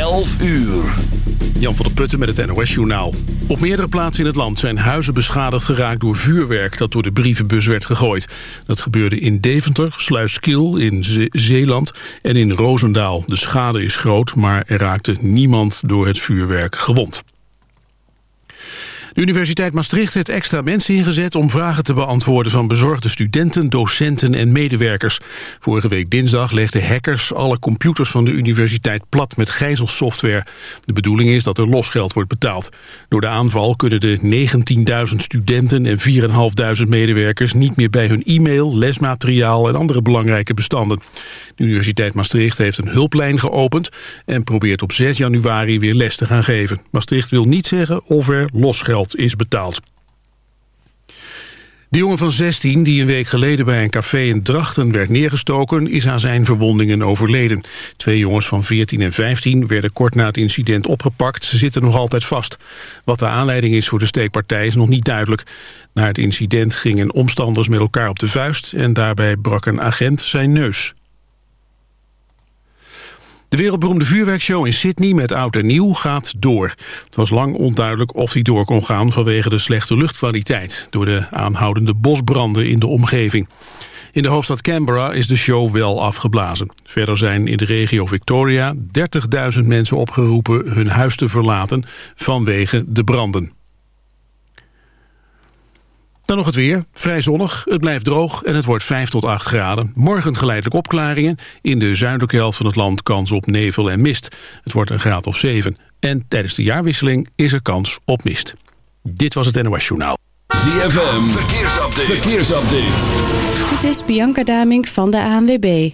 11 uur. Jan van der Putten met het NOS-journaal. Op meerdere plaatsen in het land zijn huizen beschadigd geraakt door vuurwerk dat door de brievenbus werd gegooid. Dat gebeurde in Deventer, Sluiskil in Zeeland en in Roosendaal. De schade is groot, maar er raakte niemand door het vuurwerk gewond. De Universiteit Maastricht heeft extra mensen ingezet om vragen te beantwoorden van bezorgde studenten, docenten en medewerkers. Vorige week dinsdag legden hackers alle computers van de universiteit plat met gijzelsoftware. De bedoeling is dat er losgeld wordt betaald. Door de aanval kunnen de 19.000 studenten en 4.500 medewerkers niet meer bij hun e-mail, lesmateriaal en andere belangrijke bestanden. De Universiteit Maastricht heeft een hulplijn geopend en probeert op 6 januari weer les te gaan geven. Maastricht wil niet zeggen of er losgeld is betaald. De jongen van 16, die een week geleden bij een café in Drachten werd neergestoken, is aan zijn verwondingen overleden. Twee jongens van 14 en 15 werden kort na het incident opgepakt. Ze zitten nog altijd vast. Wat de aanleiding is voor de steekpartij is nog niet duidelijk. Na het incident gingen omstanders met elkaar op de vuist en daarbij brak een agent zijn neus. De wereldberoemde vuurwerkshow in Sydney met oud en nieuw gaat door. Het was lang onduidelijk of die door kon gaan vanwege de slechte luchtkwaliteit... door de aanhoudende bosbranden in de omgeving. In de hoofdstad Canberra is de show wel afgeblazen. Verder zijn in de regio Victoria 30.000 mensen opgeroepen hun huis te verlaten vanwege de branden. Dan nog het weer. Vrij zonnig, het blijft droog en het wordt 5 tot 8 graden. Morgen geleidelijk opklaringen. In de zuidelijke helft van het land kans op nevel en mist. Het wordt een graad of 7. En tijdens de jaarwisseling is er kans op mist. Dit was het NOS Journaal. ZFM, verkeersupdate. verkeersupdate. Dit is Bianca Damink van de ANWB.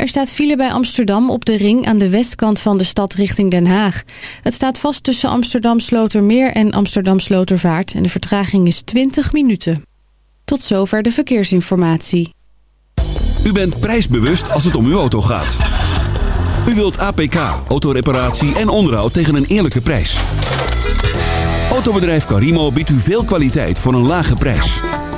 Er staat file bij Amsterdam op de ring aan de westkant van de stad richting Den Haag. Het staat vast tussen Amsterdam Slotermeer en Amsterdam Slotervaart en de vertraging is 20 minuten. Tot zover de verkeersinformatie. U bent prijsbewust als het om uw auto gaat. U wilt APK, autoreparatie en onderhoud tegen een eerlijke prijs. Autobedrijf Carimo biedt u veel kwaliteit voor een lage prijs.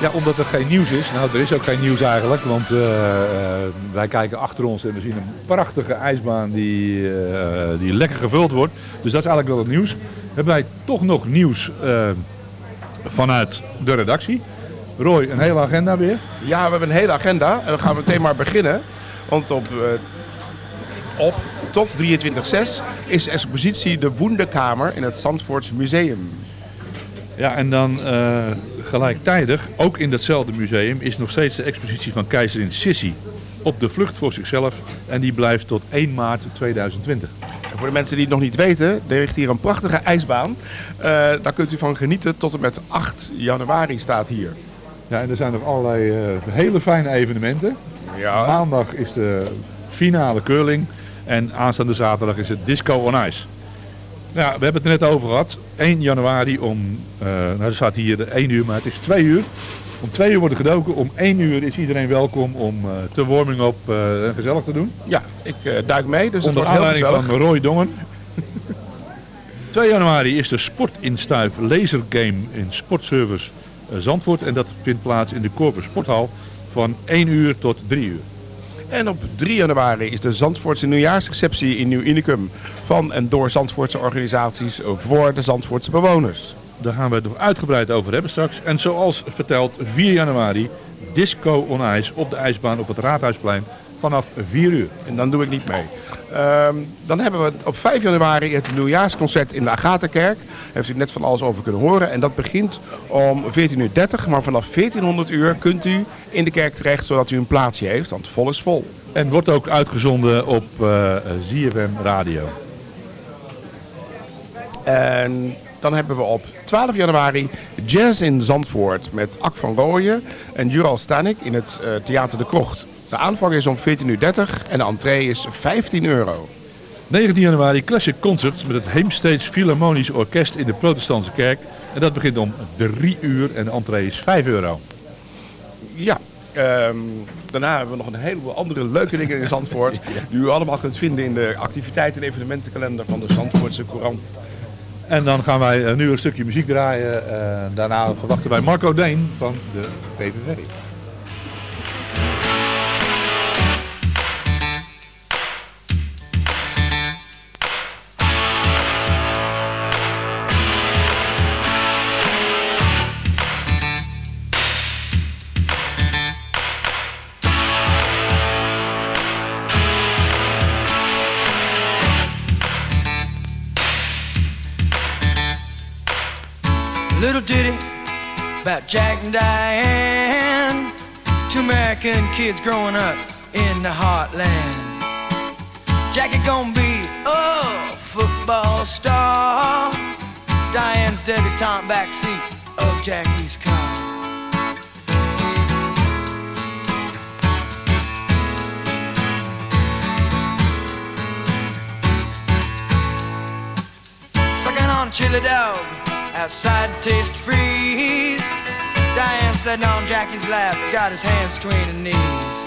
Ja, omdat er geen nieuws is. Nou, er is ook geen nieuws eigenlijk, want eh, eh, wij kijken achter ons en we zien een prachtige ijsbaan die, eh, die lekker gevuld wordt. Dus dat is eigenlijk wel het nieuws. Hebben wij toch nog nieuws vanuit de redactie. Roy, een hele agenda weer. Ja, we hebben een hele agenda en we gaan meteen maar beginnen. Want op, op tot 23-6 is de expositie De Woendekamer in het Zandvoorts Museum. Ja, en dan gelijktijdig, ook in datzelfde museum, is nog steeds de expositie van keizerin Sissi op de vlucht voor zichzelf. En die blijft tot 1 maart 2020. En voor de mensen die het nog niet weten, er ligt hier een prachtige ijsbaan. Eh, daar kunt u van genieten tot en met 8 januari staat hier. Ja, en er zijn nog allerlei eh, hele fijne evenementen. Ja. Maandag is de finale curling en aanstaande zaterdag is het Disco on Ice. Ja, we hebben het er net over gehad. 1 januari om, eh, nou er staat hier 1 uur, maar het is 2 uur. Om 2 uur wordt er gedoken. Om 1 uur is iedereen welkom om eh te warming up eh, en gezellig te doen. Ja, ik duik mee, dus Onder het wordt heel gezellig. van Roy Dongen. 2 januari is de Sportinstuif Laser Game in Sportservice Zandvoort. En dat vindt plaats in de Corpus Sporthal van 1 uur tot 3 uur. En op 3 januari is de Zandvoortse nieuwjaarsreceptie in Nieuw Unicum. Van en door Zandvoortse organisaties voor de Zandvoortse bewoners. Daar gaan we het nog uitgebreid over hebben straks. En zoals verteld, 4 januari, Disco on Ice op de ijsbaan op het Raadhuisplein vanaf 4 uur. En dan doe ik niet mee. Ehm, dan hebben we op 5 januari het nieuwjaarsconcert in de Agatenkerk. Heeft u net van alles over kunnen horen. En dat begint om 14.30 uur. Maar vanaf 1400 uur kunt u in de kerk terecht zodat u een plaatsje heeft. Want vol is vol. En wordt ook uitgezonden op eh ZFM Radio. En dan hebben we op 12 januari Jazz in Zandvoort met Ak van Rooyen en Jural Stanik in het eh, Theater de Krocht. De aanvang is om 14.30 uur en de entree is 15 euro. 19 januari Classic Concert met het Heemsteeds Philharmonisch Orkest in de Protestantse Kerk. En dat begint om 3 uur en de entree is 5 euro. Ja, ehm, daarna hebben we nog een heleboel andere leuke dingen in Zandvoort. Die u allemaal kunt vinden in de activiteiten en evenementenkalender van de Zandvoortse Courant. En dan gaan wij eh, nu een stukje muziek draaien. Eh, daarna verwachten wij Marco Deen van de PVV. American kids growing up in the heartland. Jackie gonna be a football star. Diane's debutante backseat of Jackie's car. Sucking on chili dog outside taste freeze. Diane sitting on Jackie's lap, got his hands between her knees.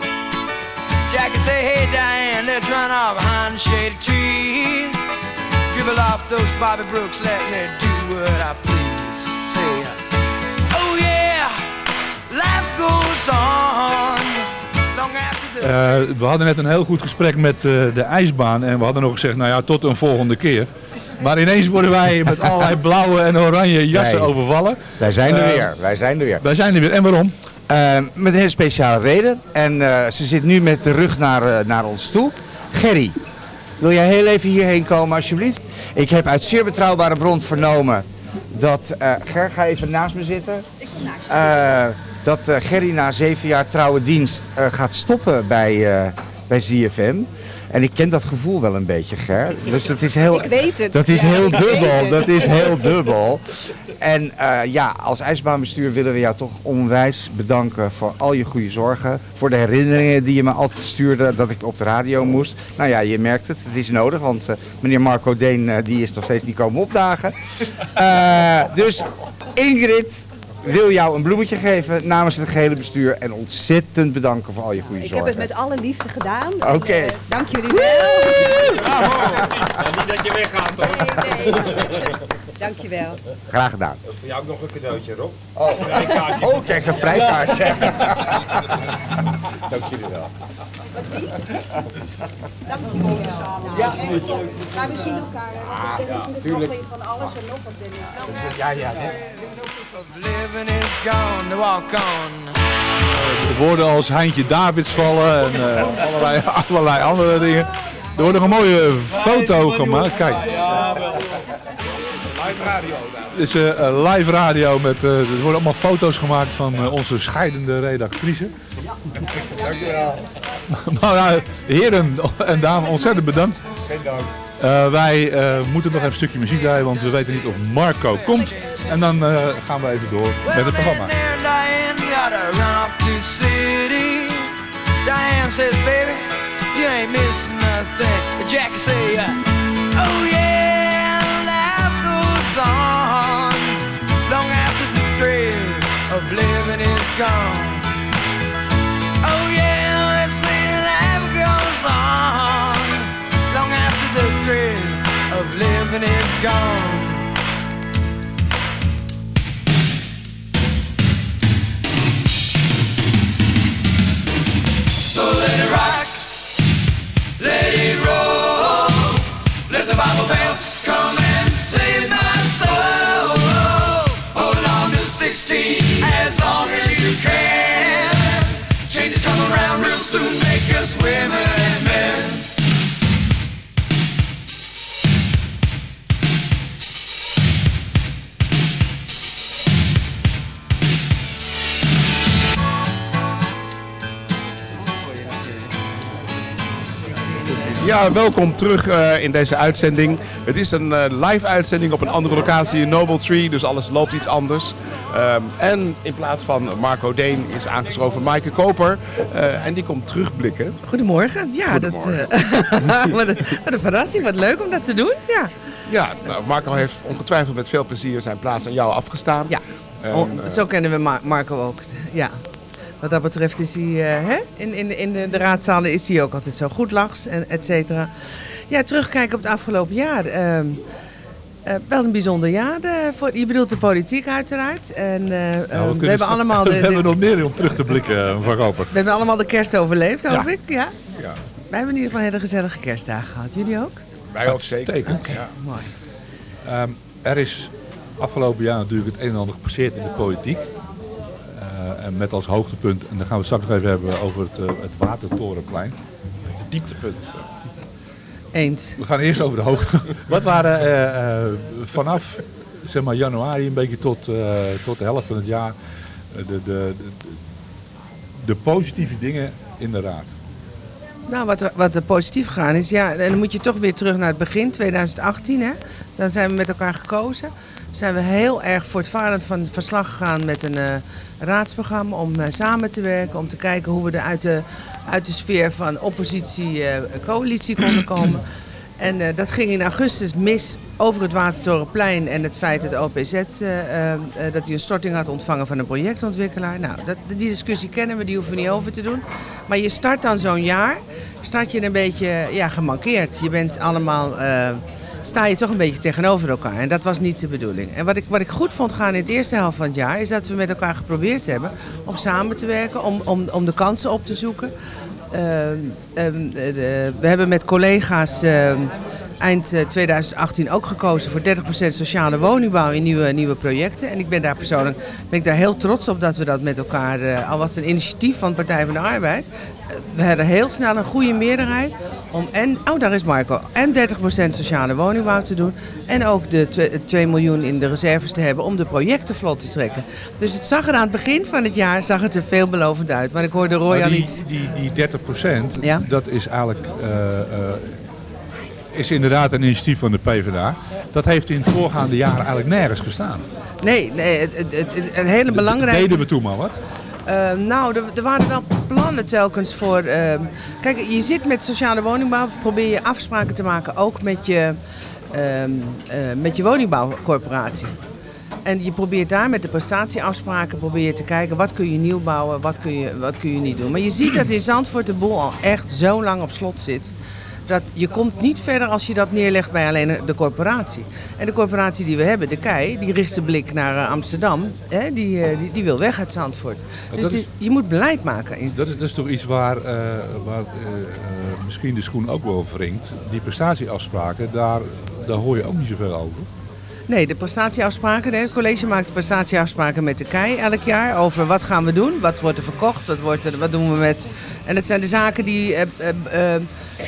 Jackie say, hey Diane, let's run off behind the trees. Dribble off those Bobby Brooks, let me do what I please. Say, oh yeah, life goes on. Eh, we hadden net een heel goed gesprek met eh, de ijsbaan. En we hadden nog gezegd, nou ja, tot een volgende keer. Maar ineens worden wij met allerlei blauwe en oranje jassen Nee. overvallen. Wij zijn er Eh, weer. Wij zijn er weer. Wij zijn er weer. En waarom? Eh, met een hele speciale reden. En eh, ze zit nu met de rug naar, eh, naar ons toe. Gerry, wil jij heel even hierheen komen alsjeblieft? Ik heb uit zeer betrouwbare bron vernomen dat... eh Ger, ga even naast me zitten. Eh, dat eh, Gerry na zeven jaar trouwe dienst eh, gaat stoppen bij, eh, bij ZFM. En ik ken dat gevoel wel een beetje, Ger. Dus dat is heel, Ik weet het. Dat is Ja, heel dubbel. Dat is heel dubbel. En eh, ja, als ijsbaanbestuur willen we jou toch onwijs bedanken voor al je goede zorgen. Voor de herinneringen die je me altijd stuurde dat ik op de radio moest. Nou ja, je merkt het. Het is nodig, want eh, meneer Marco Deen eh, die is nog steeds niet komen opdagen. Dus Ingrid wil jou een bloemetje geven namens het gehele bestuur. En ontzettend bedanken voor al je goede Ik heb het met alle liefde gedaan. Oké. Eh, dank jullie wel. Niet dat je weggaat hoor. Dankjewel. Graag gedaan. Voor jou ook nog een cadeautje, Rob. Oh, oh kijk, een vrijkaartje. Dank jullie wel. Dankjewel. Ja. Maar we zien elkaar. hè, want ik ben natuurlijk nog van alles en nog wat. en- Ja, ja. Living is gone to walk on. woorden als Heintje Davids vallen en eh, allerlei, allerlei andere dingen. Er wordt nog een mooie foto gemaakt. Kijk, Live radio. het is eh, een live radio met. eh, er worden allemaal foto's gemaakt van eh, onze scheidende redactrice. Dankjewel. Maar nou, heren en dames, ontzettend bedankt. Geen dank. Eh, wij eh, moeten nog even een stukje muziek draaien, want we weten niet of Marco komt. En dan eh, gaan we even door met het programma. Diane says, baby, you ain't missing nothing. Jackie say, uh, oh yeah, goes long after the thrill of living is gone. Oh yeah, say life goes on long after the thrill of living is gone. So let it rock, let it roll. Let the Bible bell Ja, welkom terug eh, in deze uitzending. Het is een eh, live uitzending op een andere locatie in Noble Tree, dus alles loopt iets anders. Ehm, en in plaats van Marco Deen is aangeschoven Maaike Koper. eh, en die komt terugblikken. Goedemorgen. Ja, Dat, wat, een, wat een verrassing. Wat leuk om dat te doen. Ja. Ja, nou, Marco heeft ongetwijfeld met veel plezier zijn plaats aan jou afgestaan. Ja. En, Oh, zo kennen we Ma- Marco ook. Ja. Wat dat betreft is hij eh, hè? in, in, in de, de raadzalen is hij ook altijd zo goed lachs en et cetera. Ja, terugkijken op het afgelopen jaar. ehm, eh, wel een bijzonder jaar. eh, voor, je bedoelt de politiek uiteraard. En, eh, ehm, Nou, we, hebben allemaal de, we hebben de- nog meer om terug te blikken, mevrouw Koper. we hebben allemaal de kerst overleefd, hoop Ja. ik. Ja? Ja. Wij hebben in ieder geval hele gezellige kerstdagen gehad. Jullie ook? Wij ook zeker. Ja. Mooi. Ehm, er is afgelopen jaar natuurlijk het een en ander gepasseerd in de politiek. Eh, en met als hoogtepunt, en dan gaan we straks nog even hebben over het, eh, het Watertorenplein. Het dieptepunt. Eens. We gaan eerst over de hoogte. Wat waren eh, eh, vanaf zeg maar, januari een beetje tot, eh, tot de helft van het jaar eh, de, de, de, de positieve dingen in de raad? Nou, wat er, wat er positief gegaan is, ja, dan moet je toch weer terug naar het begin, 2018. Hè? Dan zijn we met elkaar gekozen. Zijn we heel erg voortvarend van verslag gegaan met een eh, raadsprogramma om eh, samen te werken. Om te kijken hoe we er uit de, uit de sfeer van oppositie-coalitie konden komen. En eh, dat ging in augustus mis over het Watertorenplein en het feit dat OPZ eh, eh, eh, dat hij een storting had ontvangen van een projectontwikkelaar. Nou, dat, die discussie kennen we, die hoeven we niet over te doen. Maar je start dan zo'n jaar, start je een beetje ja, gemankeerd. Je bent allemaal, eh, sta je toch een beetje tegenover elkaar. En dat was niet de bedoeling. En wat ik, wat ik goed vond gaan in het eerste helft van het jaar, is dat we met elkaar geprobeerd hebben om samen te werken, om, om, om de kansen op te zoeken. Ehm, ehm, de- we hebben met collega's ehm, eind eh, 2018 ook gekozen voor 30% sociale woningbouw in nieuwe, nieuwe projecten. En ik ben daar persoonlijk ben ik daar heel trots op dat we dat met elkaar, eh, al was het een initiatief van de Partij van de Arbeid, eh, we hadden heel snel een goede meerderheid om en, oh daar is Marco, en 30% sociale woningbouw te doen. En ook de twe- 2 miljoen in de reserves te hebben om de projecten vlot te trekken. Dus het zag er aan het begin van het jaar zag het er veelbelovend uit. Maar ik hoorde Roy al die, iets. die, die 30 procent, Ja. dat is eigenlijk eh, eh, is inderdaad een initiatief van de PvdA. Dat heeft in het voorgaande jaren eigenlijk nergens gestaan. Nee, nee het, het, het- het- een hele belangrijke... Deden we toen maar wat? Eh, nou, er, er waren wel plannen telkens voor. ehm, kijk, je zit met sociale woningbouw, probeer je afspraken te maken ook met je, ehm, eh, met je woningbouwcorporatie. En je probeert daar met de prestatieafspraken probeer je te kijken wat kun je nieuw bouwen, wat kun je, wat kun je niet doen. Maar je ziet dat in Zandvoort de boel al echt zo lang op slot zit. Dat je komt niet verder als je dat neerlegt bij alleen de corporatie. En de corporatie die we hebben, de KEI, die richt zijn blik naar eh, Amsterdam. Hè, die, eh, die, die wil weg uit Zandvoort. Dus dat die- is- je moet beleid maken. Dat is, dat is toch iets waar, eh, waar misschien de schoen ook wel wringt. Die prestatieafspraken, daar, daar hoor je ook niet zoveel over. Nee, de prestatieafspraken. Het college maakt prestatieafspraken met de KEI elk jaar over wat gaan we doen, wat wordt er verkocht, wat, wordt er, wat doen we met... En dat zijn de zaken die,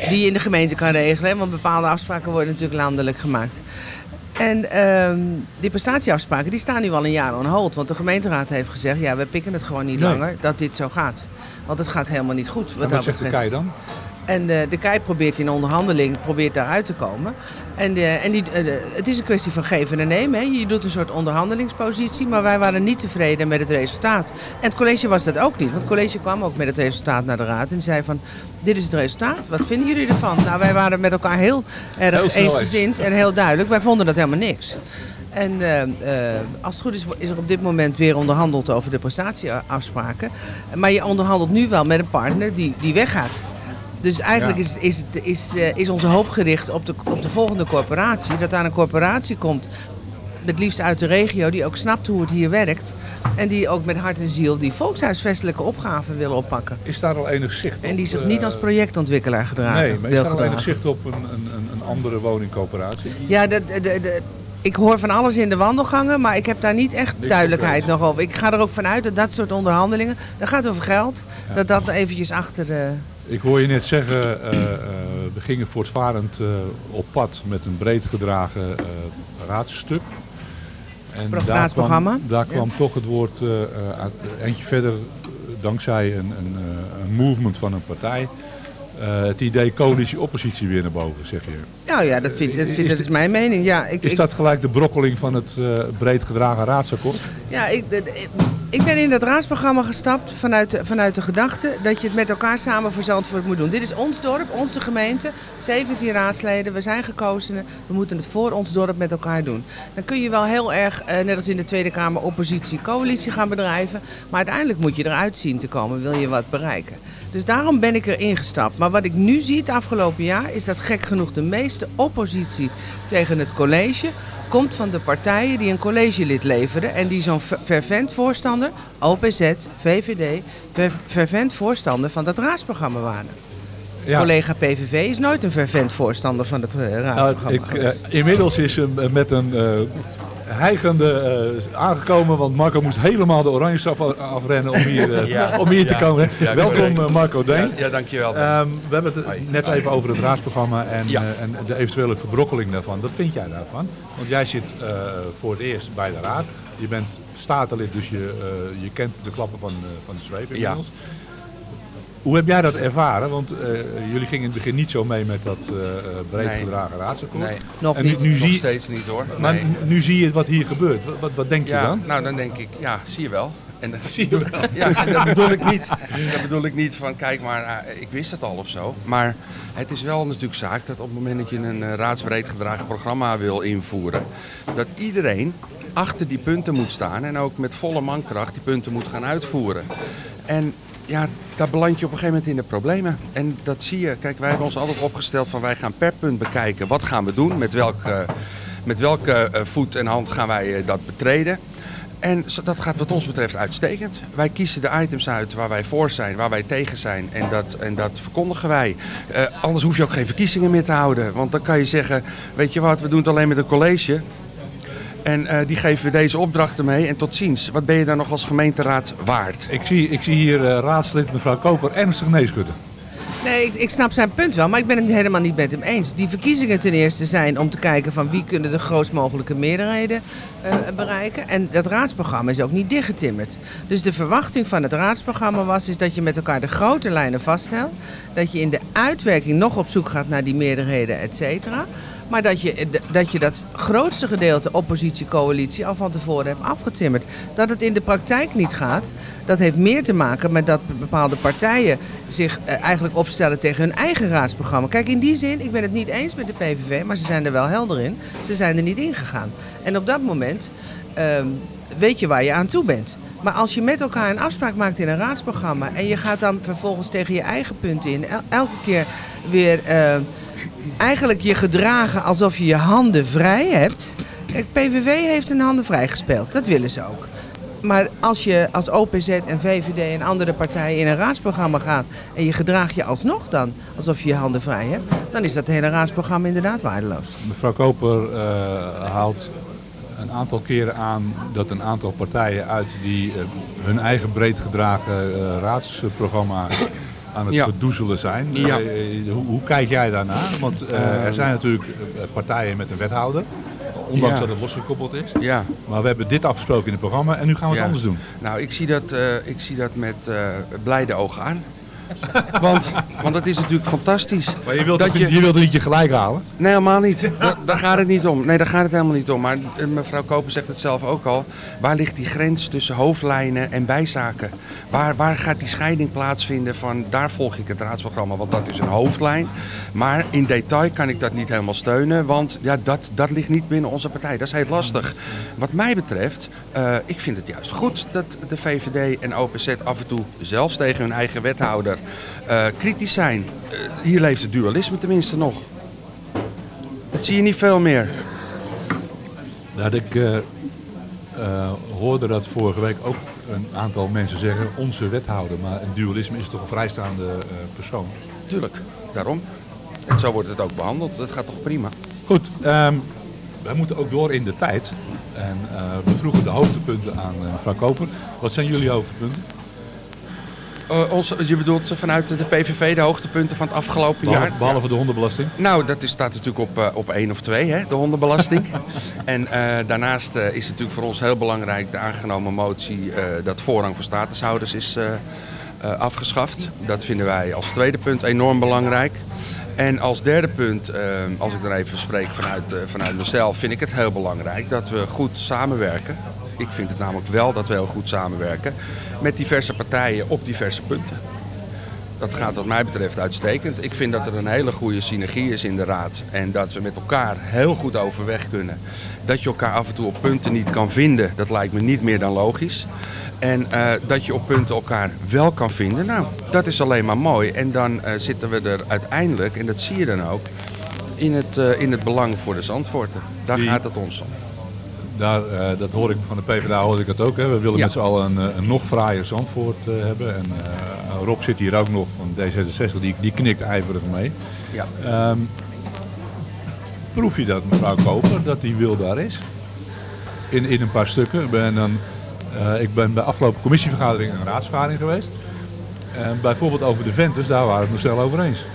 die je in de gemeente kan regelen, hè, want bepaalde afspraken worden natuurlijk landelijk gemaakt. En ehm, die prestatieafspraken die staan nu al een jaar on hold, want de gemeenteraad heeft gezegd, ja, we pikken het gewoon niet Nee. langer dat dit zo gaat. Want het gaat helemaal niet goed. En dat wat zegt de. KEI dan? En eh, de KEI probeert in onderhandeling probeert daaruit te komen. En, eh, en die, eh, het is een kwestie van geven en nemen. Hè. Je doet een soort onderhandelingspositie, maar wij waren niet tevreden met het resultaat. En het college was dat ook niet, want het college kwam ook met het resultaat naar de raad en zei van, dit is het resultaat, wat vinden jullie ervan? Nou, wij waren met elkaar heel erg eensgezind en heel duidelijk. Wij vonden dat helemaal niks. En eh, als het goed is, is er op dit moment weer onderhandeld over de prestatieafspraken. Maar je onderhandelt nu wel met een partner die, die weggaat. Dus eigenlijk Ja. is, is, is, eh, is onze hoop gericht op de, op de volgende corporatie. Dat daar een corporatie komt, het liefst uit de regio, die ook snapt hoe het hier werkt. En die ook met hart en ziel die volkshuisvestelijke opgaven willen oppakken. Is daar al enig zicht op? En die zich eh, niet als projectontwikkelaar gedragen. Nee, maar is wil daar al enig zicht op een, een, een, andere woningcoöperatie? Ja, de, de, de, ik hoor van alles in de wandelgangen, maar ik heb daar niet echt duidelijkheid nog over. Ik ga er ook vanuit dat dat soort onderhandelingen, dat gaat over geld, dat dat eventjes achter de... Ik hoor je net zeggen, eh, eh, we gingen voortvarend eh, op pad met een breed gedragen raadsstuk. En daar kwam, daar kwam Ja. toch het woord eentje verder, dankzij een, een, een movement van een partij, het idee coalitie-oppositie weer naar boven, zeg je. Nou ja, dat, vind, dat, vind, Is dat dit- is mijn mening. Ja, ik, Is ik- dat gelijk de brokkeling van het breed gedragen raadsakkoord? Ja, ik, ik ben in dat raadsprogramma gestapt vanuit de, vanuit de gedachte dat je het met elkaar samen voor Zandvoort moet doen. Dit is ons dorp, onze gemeente, 17 raadsleden, we zijn gekozenen, we moeten het voor ons dorp met elkaar doen. Dan kun je wel heel erg, eh, net als in de Tweede Kamer, oppositie-coalitie gaan bedrijven, maar uiteindelijk moet je eruit zien te komen, wil je wat bereiken. Dus daarom ben ik erin gestapt. Maar wat ik nu zie het afgelopen jaar is dat gek genoeg de meeste oppositie tegen het college komt van de partijen die een collegelid leveren en die zo'n fer- fervent voorstander, OPZ, VVD, fervent voorstander van dat raadsprogramma waren. Ja. Collega PVV is nooit een fervent voorstander van het eh, Nou, raadsprogramma ik, eh, inmiddels is ze eh, met een hijgende eh, aangekomen, want Marco moest helemaal de oranje af, afrennen om hier, eh, Ja. om hier te Ja. komen. Ja, Welkom eh, Marco Deen. Ja, ja, dankjewel. Ehm, we hebben het net even over het raadsprogramma en, Ja. en de eventuele verbrokkeling daarvan. Wat vind jij daarvan? Want jij zit voor het eerst bij de raad. Je bent statenlid, dus je, je kent de klappen van, van de zweep inmiddels. Hoe heb jij dat ervaren? Want eh, jullie gingen in het begin niet zo mee met dat eh, eh, breed Nee. gedragen raadsakkoord. Nee. Nog En nu, niet. nu Nog zie je- steeds niet, hoor. Maar Nee. nu zie je wat hier gebeurt. Wat, wat, wat denk je dan? Nou, dan denk ik, ja, zie je wel. En dat, Zie je wel. Ja, dat bedoel ik niet. Dat bedoel ik niet van, kijk maar, ik wist het al of zo. Maar het is wel natuurlijk zaak dat op het moment dat je een eh, raadsbreed gedragen programma wil invoeren, dat iedereen achter die punten moet staan en ook met volle mankracht die punten moet gaan uitvoeren. En ja, daar beland je op een gegeven moment in de problemen. En dat zie je. Kijk, wij hebben ons altijd opgesteld van wij gaan per punt bekijken. Wat gaan we doen? Met welke, met welke eh, voet en hand gaan wij eh, dat betreden? En dat gaat wat ons betreft uitstekend. Wij kiezen de items uit waar wij voor zijn, waar wij tegen zijn. En dat, en dat verkondigen wij. Eh, anders hoef je ook geen verkiezingen meer te houden. Want dan kan je zeggen, weet je wat, we doen het alleen met een college. En eh, die geven we deze opdrachten mee. En tot ziens. Wat ben je dan nog als gemeenteraad waard? Ik zie, ik zie hier eh, raadslid mevrouw Koper ernstig neeschudden. Nee, ik, ik snap zijn punt wel, maar ik ben het helemaal niet met hem eens. Die verkiezingen ten eerste zijn om te kijken van wie kunnen de grootst mogelijke meerderheden eh, bereiken. En dat raadsprogramma is ook niet dichtgetimmerd. Dus de verwachting van het raadsprogramma was is dat je met elkaar de grote lijnen vaststelt. Dat je in de uitwerking nog op zoek gaat naar die meerderheden, et cetera. Maar dat je, dat je dat grootste gedeelte oppositie-coalitie al van tevoren hebt afgetimmerd. Dat het in de praktijk niet gaat, dat heeft meer te maken met dat bepaalde partijen zich eh, eigenlijk opstellen tegen hun eigen raadsprogramma. Kijk, in die zin, ik ben het niet eens met de PVV, maar ze zijn er wel helder in. Ze zijn er niet ingegaan. En op dat moment ehm, weet je waar je aan toe bent. Maar als je met elkaar een afspraak maakt in een raadsprogramma en je gaat dan vervolgens tegen je eigen punten in, el- elke keer weer eh, eigenlijk je gedragen alsof je je handen vrij hebt. PVV heeft zijn handen vrij gespeeld. Dat willen ze ook. Maar als je als OPZ en VVD en andere partijen in een raadsprogramma gaat en je gedraagt je alsnog dan alsof je je handen vrij hebt, dan is dat hele raadsprogramma inderdaad waardeloos. Mevrouw Koper eh, haalt een aantal keren aan dat een aantal partijen uit die eh, hun eigen breed gedragen eh, raadsprogramma aan het Ja. verdoezelen zijn. Ja. Eh, hoe, hoe kijk jij daarnaar? Want eh, Eh, er zijn natuurlijk eh, partijen met een wethouder, ondanks Ja. dat het losgekoppeld is. Ja. Maar we hebben dit afgesproken in het programma en nu gaan we het Ja. anders doen. Nou, ik zie dat, ik zie dat met eh, blijde ogen aan. Want, want het is natuurlijk fantastisch. Maar je wilt, dat toch- je... wilt er niet je gelijk halen? Nee, helemaal niet. Da- daar gaat het niet om. Nee, daar gaat het helemaal niet om. Maar eh, mevrouw Koper zegt het zelf ook al. Waar ligt die grens tussen hoofdlijnen en bijzaken? Waar, waar gaat die scheiding plaatsvinden van daar volg ik het raadsprogramma, want dat is een hoofdlijn. Maar in detail kan ik dat niet helemaal steunen, want ja, dat, dat ligt niet binnen onze partij. Dat is heel lastig. Wat mij betreft, eh, ik vind het juist goed dat de VVD en OPZ af en toe zelfs tegen hun eigen wethouder eh, kritisch zijn. Eh, hier leeft het dualisme tenminste nog. Dat zie je niet veel meer. Nou, ik hoorde dat vorige week ook een aantal mensen zeggen, onze wethouder. Maar een dualisme is toch een vrijstaande persoon. Tuurlijk, daarom. En zo wordt het ook behandeld. Dat gaat toch prima. Goed, ehm, wij moeten ook door in de tijd. En eh, we vroegen de hoogtepunten aan eh, mevrouw Koper. Wat zijn jullie hoogtepunten? Onze, je bedoelt vanuit de PVV de hoogtepunten van het afgelopen Behalve, jaar? behalve de hondenbelasting. Nou, dat is, staat natuurlijk op, op één of twee, hè, de hondenbelasting. en daarnaast is het natuurlijk voor ons heel belangrijk de aangenomen motie dat voorrang voor statushouders is afgeschaft. Dat vinden wij als tweede punt enorm belangrijk. En als derde punt, eh, als ik dan even spreek vanuit, eh, vanuit mezelf, vind ik het heel belangrijk dat we goed samenwerken. Ik vind het namelijk wel dat we heel goed samenwerken met diverse partijen op diverse punten. Dat gaat wat mij betreft uitstekend. Ik vind dat er een hele goede synergie is in de raad. En dat we met elkaar heel goed overweg kunnen. Dat je elkaar af en toe op punten niet kan vinden, dat lijkt me niet meer dan logisch. En eh, dat je op punten elkaar wel kan vinden, nou, dat is alleen maar mooi. En dan eh, zitten we er uiteindelijk, en dat zie je dan ook, in het, eh, in het belang voor de Zandvoorten. Daar Die- gaat het ons om. Daar, dat hoor ik van de PvdA hoor ik het ook. Hè. We willen Ja. met z'n allen een, een nog fraaier Zandvoort hebben. En eh, Rob zit hier ook nog van D66, die, die knikt ijverig mee. Ja. Ehm, proef je dat, mevrouw Koper, dat die wil daar is? In, in een paar stukken. Ik ben, dan, eh, ik ben bij afgelopen commissievergadering en raadsvergadering geweest. En bijvoorbeeld over de Ventus, daar waren we het nog snel over eens.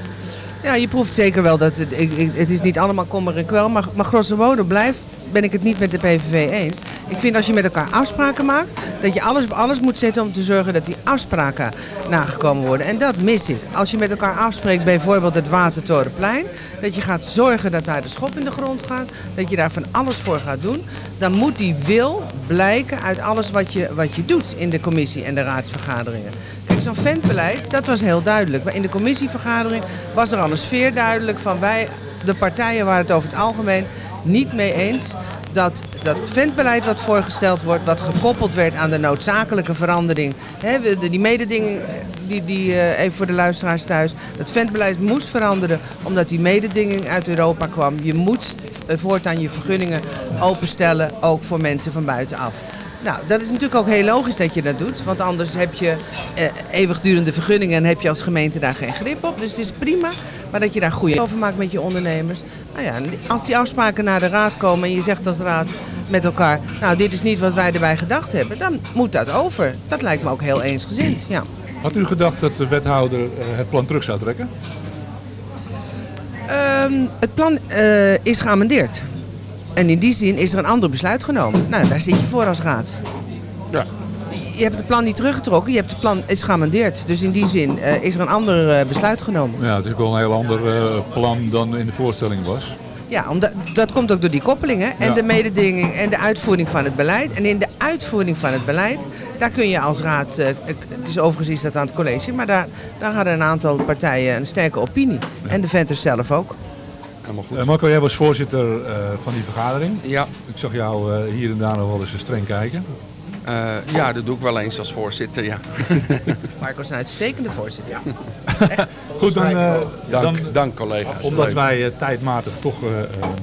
Ja, je proeft zeker wel dat het, ik, ik- het is niet allemaal kommer en kwel, maar, maar grosso modo blijft, ben ik het niet met de PVV eens. Ik vind als je met elkaar afspraken maakt, dat je alles op alles moet zetten om te zorgen dat die afspraken nagekomen worden. En dat mis ik. Als je met elkaar afspreekt, bijvoorbeeld het Watertorenplein, dat je gaat zorgen dat daar de schop in de grond gaat, dat je daar van alles voor gaat doen, dan moet die wil blijken uit alles wat je, wat je doet in de commissie en de raadsvergaderingen. Kijk, zo'n ventbeleid, dat was heel duidelijk. Maar in de commissievergadering was er al een sfeer duidelijk van wij, de partijen waren het over het algemeen niet mee eens dat dat ventbeleid wat voorgesteld wordt, wat gekoppeld werd aan de noodzakelijke verandering. De- die mededinging, die, die, eh, even voor de luisteraars thuis, dat ventbeleid moest veranderen omdat die mededinging uit Europa kwam. Je moet eh, voortaan je vergunningen openstellen, ook voor mensen van buitenaf. Nou, dat is natuurlijk ook heel logisch dat je dat doet. Want anders heb je eh, eeuwigdurende vergunningen en heb je als gemeente daar geen grip op. Dus het is prima, maar dat je daar goede over maakt met je ondernemers. Nou ja, als die afspraken naar de raad komen en je zegt als raad met elkaar... nou, dit is niet wat wij erbij gedacht hebben, dan moet dat over. Dat lijkt me ook heel eensgezind, ja. Had u gedacht dat de wethouder eh, het plan terug zou trekken? Ehm, het plan eh, is geamendeerd. En in die zin is er een ander besluit genomen. Nou, daar zit je voor als raad. Je hebt het plan niet teruggetrokken, je hebt het plan is geamendeerd. Dus in die zin eh, is er een ander eh, besluit genomen. Ja, het is wel een heel ander eh, plan dan in de voorstelling was. Ja, omdat, dat komt ook door die koppelingen en Ja. de mededinging en de uitvoering van het beleid. En in de uitvoering van het beleid, daar kun je als raad, eh, het is overigens is dat aan het college, maar daar, daar hadden een aantal partijen een sterke opinie. En de venters zelf ook. Helemaal goed. Eh, Marco, jij was voorzitter eh, van die vergadering. Ja. Ik zag jou eh, hier en daar nog wel eens streng kijken. Eh, ja, dat doe ik wel eens als voorzitter, ja. Marco is een uitstekende voorzitter. Goed, dan, eh, Dank, dan dank collega's. Omdat wij eh, tijdmatig toch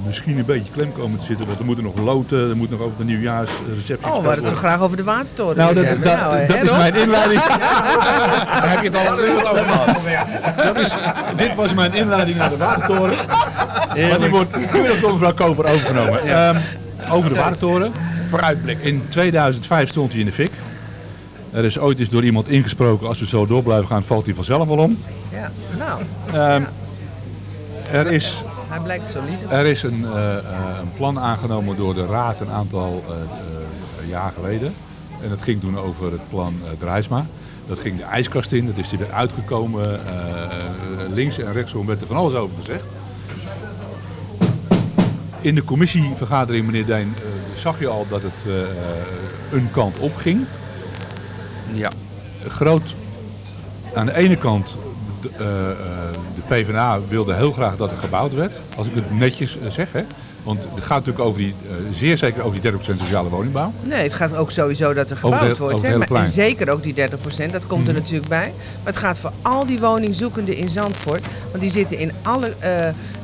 misschien een beetje klem komen te zitten. Want er moeten nog loten, er moet nog over de nieuwjaarsreceptie. Oh, we hadden het zo graag over de watertoren. Nou, dat, dat. Nou, dat is mijn inleiding. Daar heb je het al een uur over gehad. Dat is, dit was mijn inleiding naar de watertoren. Maar die wordt door mevrouw Koper overgenomen. Ehm, over de watertoren. Vooruitblik. In 2005 stond hij in de fik. Er is ooit eens door iemand ingesproken, als we zo door blijven gaan, valt hij vanzelf wel om. Ja, nou, Ehm, er is hij blijkt solide. er is een, eh, eh, een plan aangenomen door de Raad een aantal eh, eh, jaar geleden. En dat ging toen over het plan eh Drijsma. Dat ging de ijskast in, dat is er weer uitgekomen. eh, links en rechtsom werd er van alles over gezegd. In de commissievergadering, meneer Deen, eh, zag je al dat het eh, eh, een kant op ging. Ja. Groot aan de ene kant, de, eh, de PvdA wilde heel graag dat er gebouwd werd. Als ik het netjes zeg, hè. Want het gaat natuurlijk over die, zeer zeker over die 30% sociale woningbouw. Nee, het gaat ook sowieso dat er de- gebouwd wordt. hè, maar, en zeker ook die 30% dat komt er Mhm. natuurlijk bij. Maar het gaat voor al die woningzoekenden in Zandvoort. Want die zitten in alle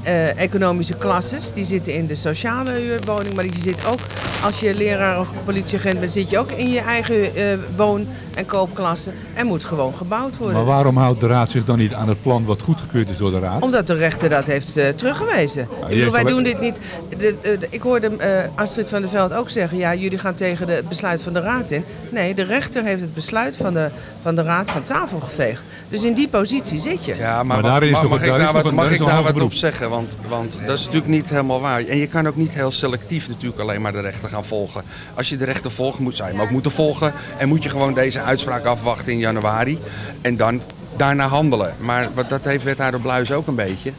eh, economische klasses. Die zitten in de sociale huurwoning. Maar die zit ook, als je leraar of politieagent bent, zit je ook in je eigen eh, woon- en koopklasse. En moet gewoon gebouwd worden. Maar waarom houdt de Raad zich dan niet aan het plan wat goedgekeurd is door de Raad? Omdat de rechter dat heeft eh, teruggewezen. die ik bedoel, heeft wij doen dit niet. de- de- de- ik hoorde eh, Astrid van der Veld ook zeggen: ja, jullie gaan tegen de- het besluit van de raad in. Nee, de rechter heeft het besluit van de, van de raad van tafel geveegd. Dus in die positie zit je. Ja, maar, Maar wat- daarin is mag, toch- mag ik daar wat, mag ik daar wat op zeggen? Want, want dat is natuurlijk niet helemaal waar. En je kan ook niet heel selectief natuurlijk alleen maar de rechter gaan volgen. Als je de rechter volgt, moet, je hem ook moeten volgen. En moet je gewoon deze uitspraak afwachten in januari. En dan daarna handelen. Maar wat, dat heeft wethouder Bluis ook een beetje.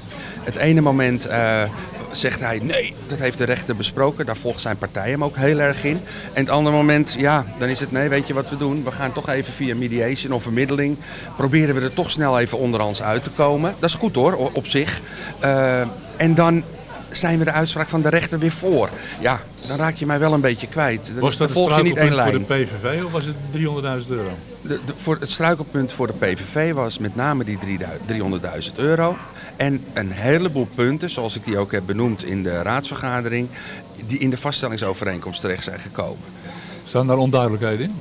Het ene moment eh, zegt hij nee, dat heeft de rechter besproken. Daar volgt zijn partij hem ook heel erg in. En het andere moment, ja, dan is het nee, weet je wat we doen? We gaan toch even via mediation of vermiddeling. Proberen we er toch snel even onderhands uit te komen. Dat is goed hoor, op zich. Eh, en dan zijn we de uitspraak van de rechter weer voor. Ja, dan raak je mij wel een beetje kwijt. Dan, Was dat volg je niet één lijn. voor de PVV of was het 300.000 euro? De, de- voor het struikelpunt voor de PVV was met name die 300.000 euro. En een heleboel punten, zoals ik die ook heb benoemd in de raadsvergadering, die in de vaststellingsovereenkomst terecht zijn gekomen. Staan daar onduidelijkheden in?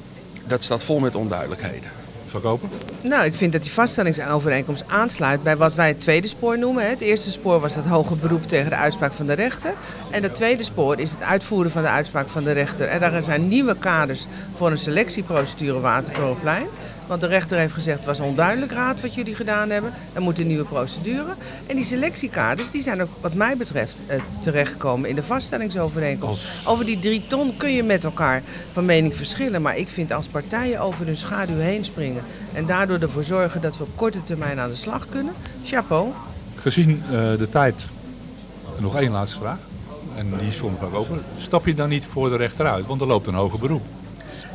Dat staat vol met onduidelijkheden. Verkopen? Nou, ik vind dat die vaststellingsovereenkomst aansluit bij wat wij het tweede spoor noemen. hè. Het eerste spoor was het hoge beroep tegen de uitspraak van de rechter. En het tweede spoor is het uitvoeren van de uitspraak van de rechter. En daar zijn nieuwe kaders voor een selectieprocedure Watertorenplein. Want de rechter heeft gezegd, het was onduidelijk raad wat jullie gedaan hebben. Er moet een nieuwe procedure. En die selectiekaders die zijn ook wat mij betreft terechtgekomen in de vaststellingsovereenkomst. Over die drie ton kun je met elkaar van mening verschillen. Maar ik vind als partijen over hun schaduw heen springen... en daardoor ervoor zorgen dat we op korte termijn aan de slag kunnen... chapeau. Gezien eh, de tijd, nog één laatste vraag. En die is voor mevrouw Koper. Stap je dan niet voor de rechter uit? Want er loopt een hoger beroep.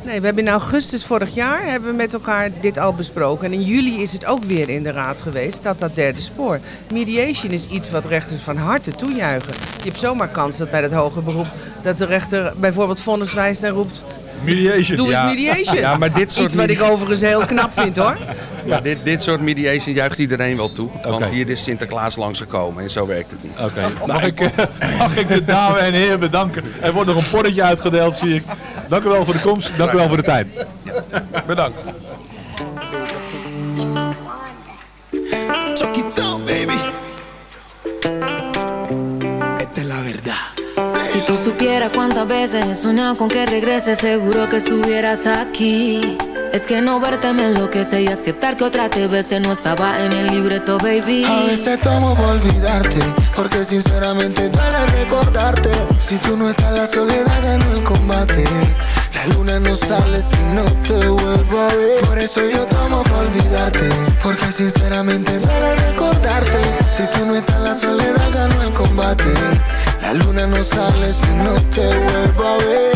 Nee, we hebben in augustus vorig jaar hebben we met elkaar dit al besproken. En in juli is het ook weer in de raad geweest, dat dat derde spoor. Mediation is iets wat rechters van harte toejuichen. Je hebt zomaar kans dat bij dat hoger beroep... dat de rechter bijvoorbeeld vonnis wijst en roept... Mediation. Doe eens Ja, mediation. ja, maar dit soort Iets wat ik overigens heel knap vind hoor. Maar dit, dit soort mediation juicht iedereen wel toe. Want hier is Sinterklaas langsgekomen en zo werkt het niet. Oké. Mag, ik, eh, mag ik de dame en heren bedanken? Er wordt nog een ponnetje uitgedeeld, zie ik. Dank u wel voor de komst. Dank u wel voor de tijd. Bedankt. Baby. Esta es la verdad. Si tú supieras cuántas veces he soñado con que regreses, seguro que estuvieras aquí. Es que no verte me enloquece y aceptar que otra te bese no estaba en el libreto, baby. A veces tomo por olvidarte, porque sinceramente duele recordarte. Si tú no estás, la soledad ganó el combate. La luna no sale si no te vuelvo a ver. Por eso yo tomo por olvidarte, porque sinceramente duele recordarte. Si tú no estás, la soledad ganó el combate. La luna no sale si no te vuelvo a ver.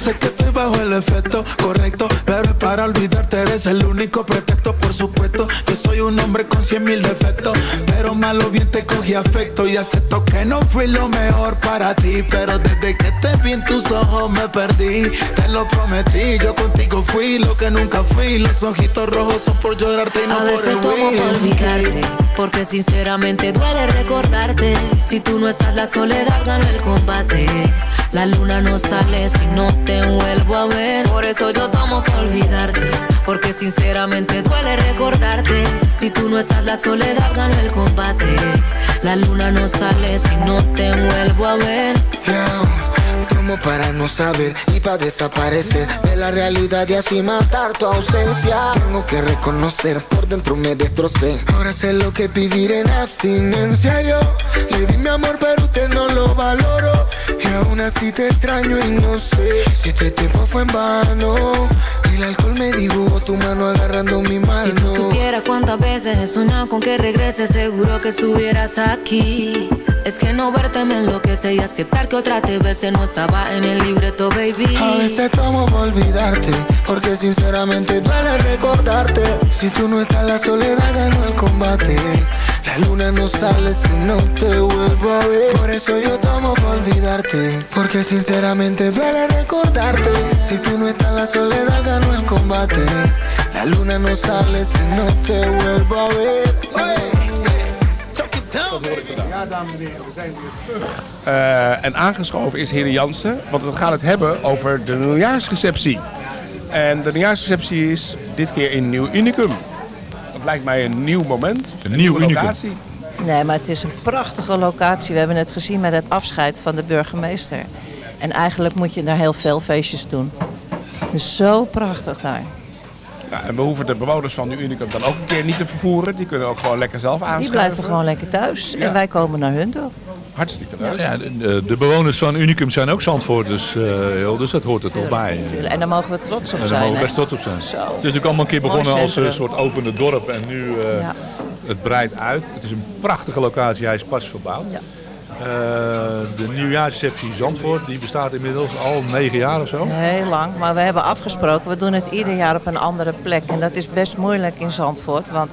Sé que estoy bajo el efecto correcto, pero es para olvidarte eres el único pretexto, por supuesto. Yo soy un hombre con cien mil defectos, pero malo bien te cogí afecto y acepto que no fui lo mejor para ti, pero desde que te vi en tus ojos me perdí. Te lo prometí, yo contigo fui lo que nunca fui. Los ojitos rojos son por llorarte y no A por veces olvidarte, porque sinceramente duele recordarte. Si tú no estás, la soledad gana el combate. La luna no sale si no te vuelvo a ver. Por eso yo tomo por olvidarte, porque sinceramente duele recordarte. Si tú no estás, la soledad gana el combate. La luna no sale si no te vuelvo a ver. Tomo para no saber y para desaparecer de la realidad y así matar tu ausencia. Tengo que reconocer, por dentro me destrocé. Ahora sé lo que es vivir en abstinencia. Yo le di mi amor, pero usted no lo valoró. Y aún así te extraño y no sé si este tiempo fue en vano. El alcohol me dibujó tu mano agarrando mi mano. Si tú supieras cuántas veces he soñado con que regreses, seguro que estuvieras aquí. Es que no verte me enloquece y aceptar que otra te bese no estaba en el libreto, baby. A veces tomo por olvidarte, porque sinceramente duele recordarte. Si tú no estás, la soledad ganó el combate. La luna no sale si no te vuelvo a ver. Por eso yo tomo por olvidarte, porque sinceramente duele recordarte. Si tú no estás, la soledad ganó el combate. La luna no sale si no te vuelvo a ver. Ja, dames en heren, we zijn weer. Eh, en aangeschoven is Heren Jansen, want we gaan het hebben over de nieuwjaarsreceptie. En de nieuwjaarsreceptie is dit keer in Nieuw Unicum. Dat lijkt mij een nieuw moment. Een, nieuw nieuwe unicum. locatie. Nee, maar het is een prachtige locatie. We hebben het gezien met het afscheid van de burgemeester. En eigenlijk moet je daar heel veel feestjes doen. Het is zo prachtig daar. Ja, en we hoeven de bewoners van Nieuw Unicum dan ook een keer niet te vervoeren. Die kunnen ook gewoon lekker zelf aanschuiven. Die blijven gewoon lekker thuis. Ja. En wij komen naar hun toe. Hartstikke leuk. Ja, de, de bewoners van Unicum zijn ook Zandvoorters, eh heel, dus dat hoort er toch bij. Tuurlijk. En daar mogen we trots op En daar zijn. mogen we best trots op zijn. Zo. Het is natuurlijk allemaal een keer begonnen als een centrum. soort opende dorp en nu eh, Ja. het breidt uit. Het is een prachtige locatie, hij is pas verbouwd. Eh, de nieuwjaarsreceptie Zandvoort, die bestaat inmiddels al negen jaar of zo. Heel lang, maar we hebben afgesproken, we doen het ieder jaar op een andere plek. En dat is best moeilijk in Zandvoort, want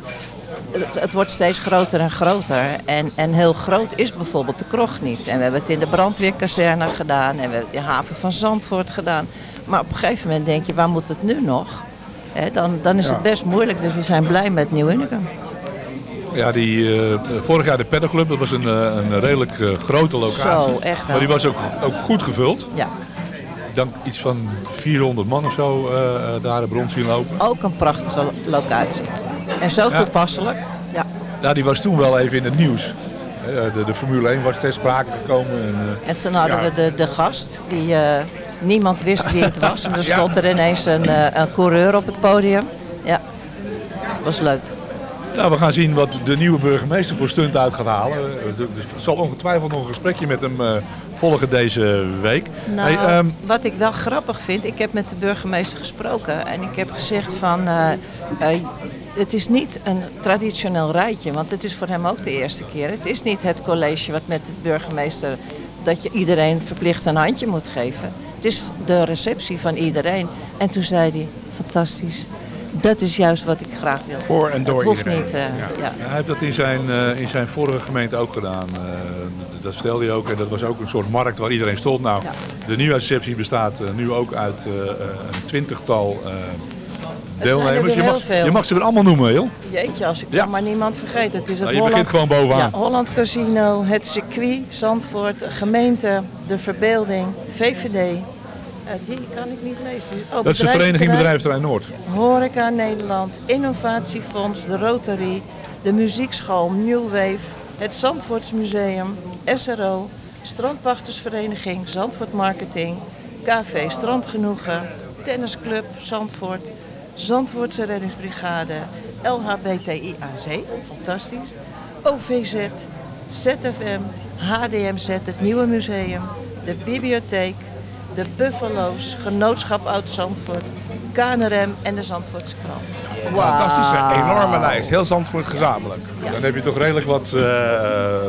het, wordt steeds groter en groter. En, en heel groot is bijvoorbeeld de krocht niet. En we hebben het in de brandweerkazerne gedaan en we hebben de haven van Zandvoort gedaan. Maar op een gegeven moment denk je, waar moet het nu nog? Dan, dan is Ja. het best moeilijk, dus we zijn blij met Nieuw Unicum. Ja, die, eh, vorig jaar de Peddelclub, dat was een, eh, een redelijk eh, grote locatie. Zo, echt wel. Maar die was ook, ook goed gevuld. Ja. Denk iets van 400 man of zo daar op rond zien lopen. Ook een prachtige lo- locatie. En zo Ja. toepasselijk. Ja. Ja, die was toen wel even in het nieuws. Eh, De, de Formule 1 was ter sprake gekomen. En, eh, En toen hadden ja. we de, de gast, die eh, niemand wist wie het was. En er Ja. stond er ineens een, eh, een coureur op het podium. Ja, was leuk. Nou, we gaan zien wat de nieuwe burgemeester voor stunt uit gaat halen. Er er zal ongetwijfeld nog een gesprekje met hem eh, volgen deze week. Nou, Hey, ehm, wat ik wel grappig vind, ik heb met de burgemeester gesproken en ik heb gezegd van, eh, eh, het is niet een traditioneel rijtje, want het is voor hem ook de eerste keer. Het is niet het college wat met de burgemeester, dat je iedereen verplicht een handje moet geven. Het is de receptie van iedereen. En toen zei hij, fantastisch, dat is juist wat ik graag wil. Voor en door het hoeft iedereen. niet, eh, ja. Hij heeft dat in zijn, eh, in zijn vorige gemeente ook gedaan. Eh, dat stelde hij ook en dat was ook een soort markt waar iedereen stond. Nou, de nieuwjaarsreceptie bestaat eh, nu ook uit een twintigtal deelnemers. Je mag, je mag ze weer allemaal noemen, heel. Jeetje, als ik Ja. maar niemand vergeet. Het is het Nou, je Holland, begint gewoon bovenaan. Ja, Holland Casino, het circuit, Zandvoort, gemeente, de verbeelding, VVD. Eh, die kan ik niet lezen. Oh, dat is de Vereniging Bedrijventerrein Noord. Horeca Nederland, Innovatiefonds, de Rotary, de muziekschool New Wave, het Zandvoortsmuseum, SRO, Strandwachtersvereniging, Zandvoort Marketing, KV Strandgenoegen, Tennisclub Zandvoort, Zandvoortse Reddingsbrigade, LHBTIAC, fantastisch, OVZ, ZFM, HDMZ, het Nieuwe Museum, de Bibliotheek, de Buffalo's, Genootschap Oud-Zandvoort, KNRM en de Zandvoortse Krant. Fantastische, enorme lijst. Heel Zandvoort gezamenlijk. Dan heb je toch redelijk wat, eh,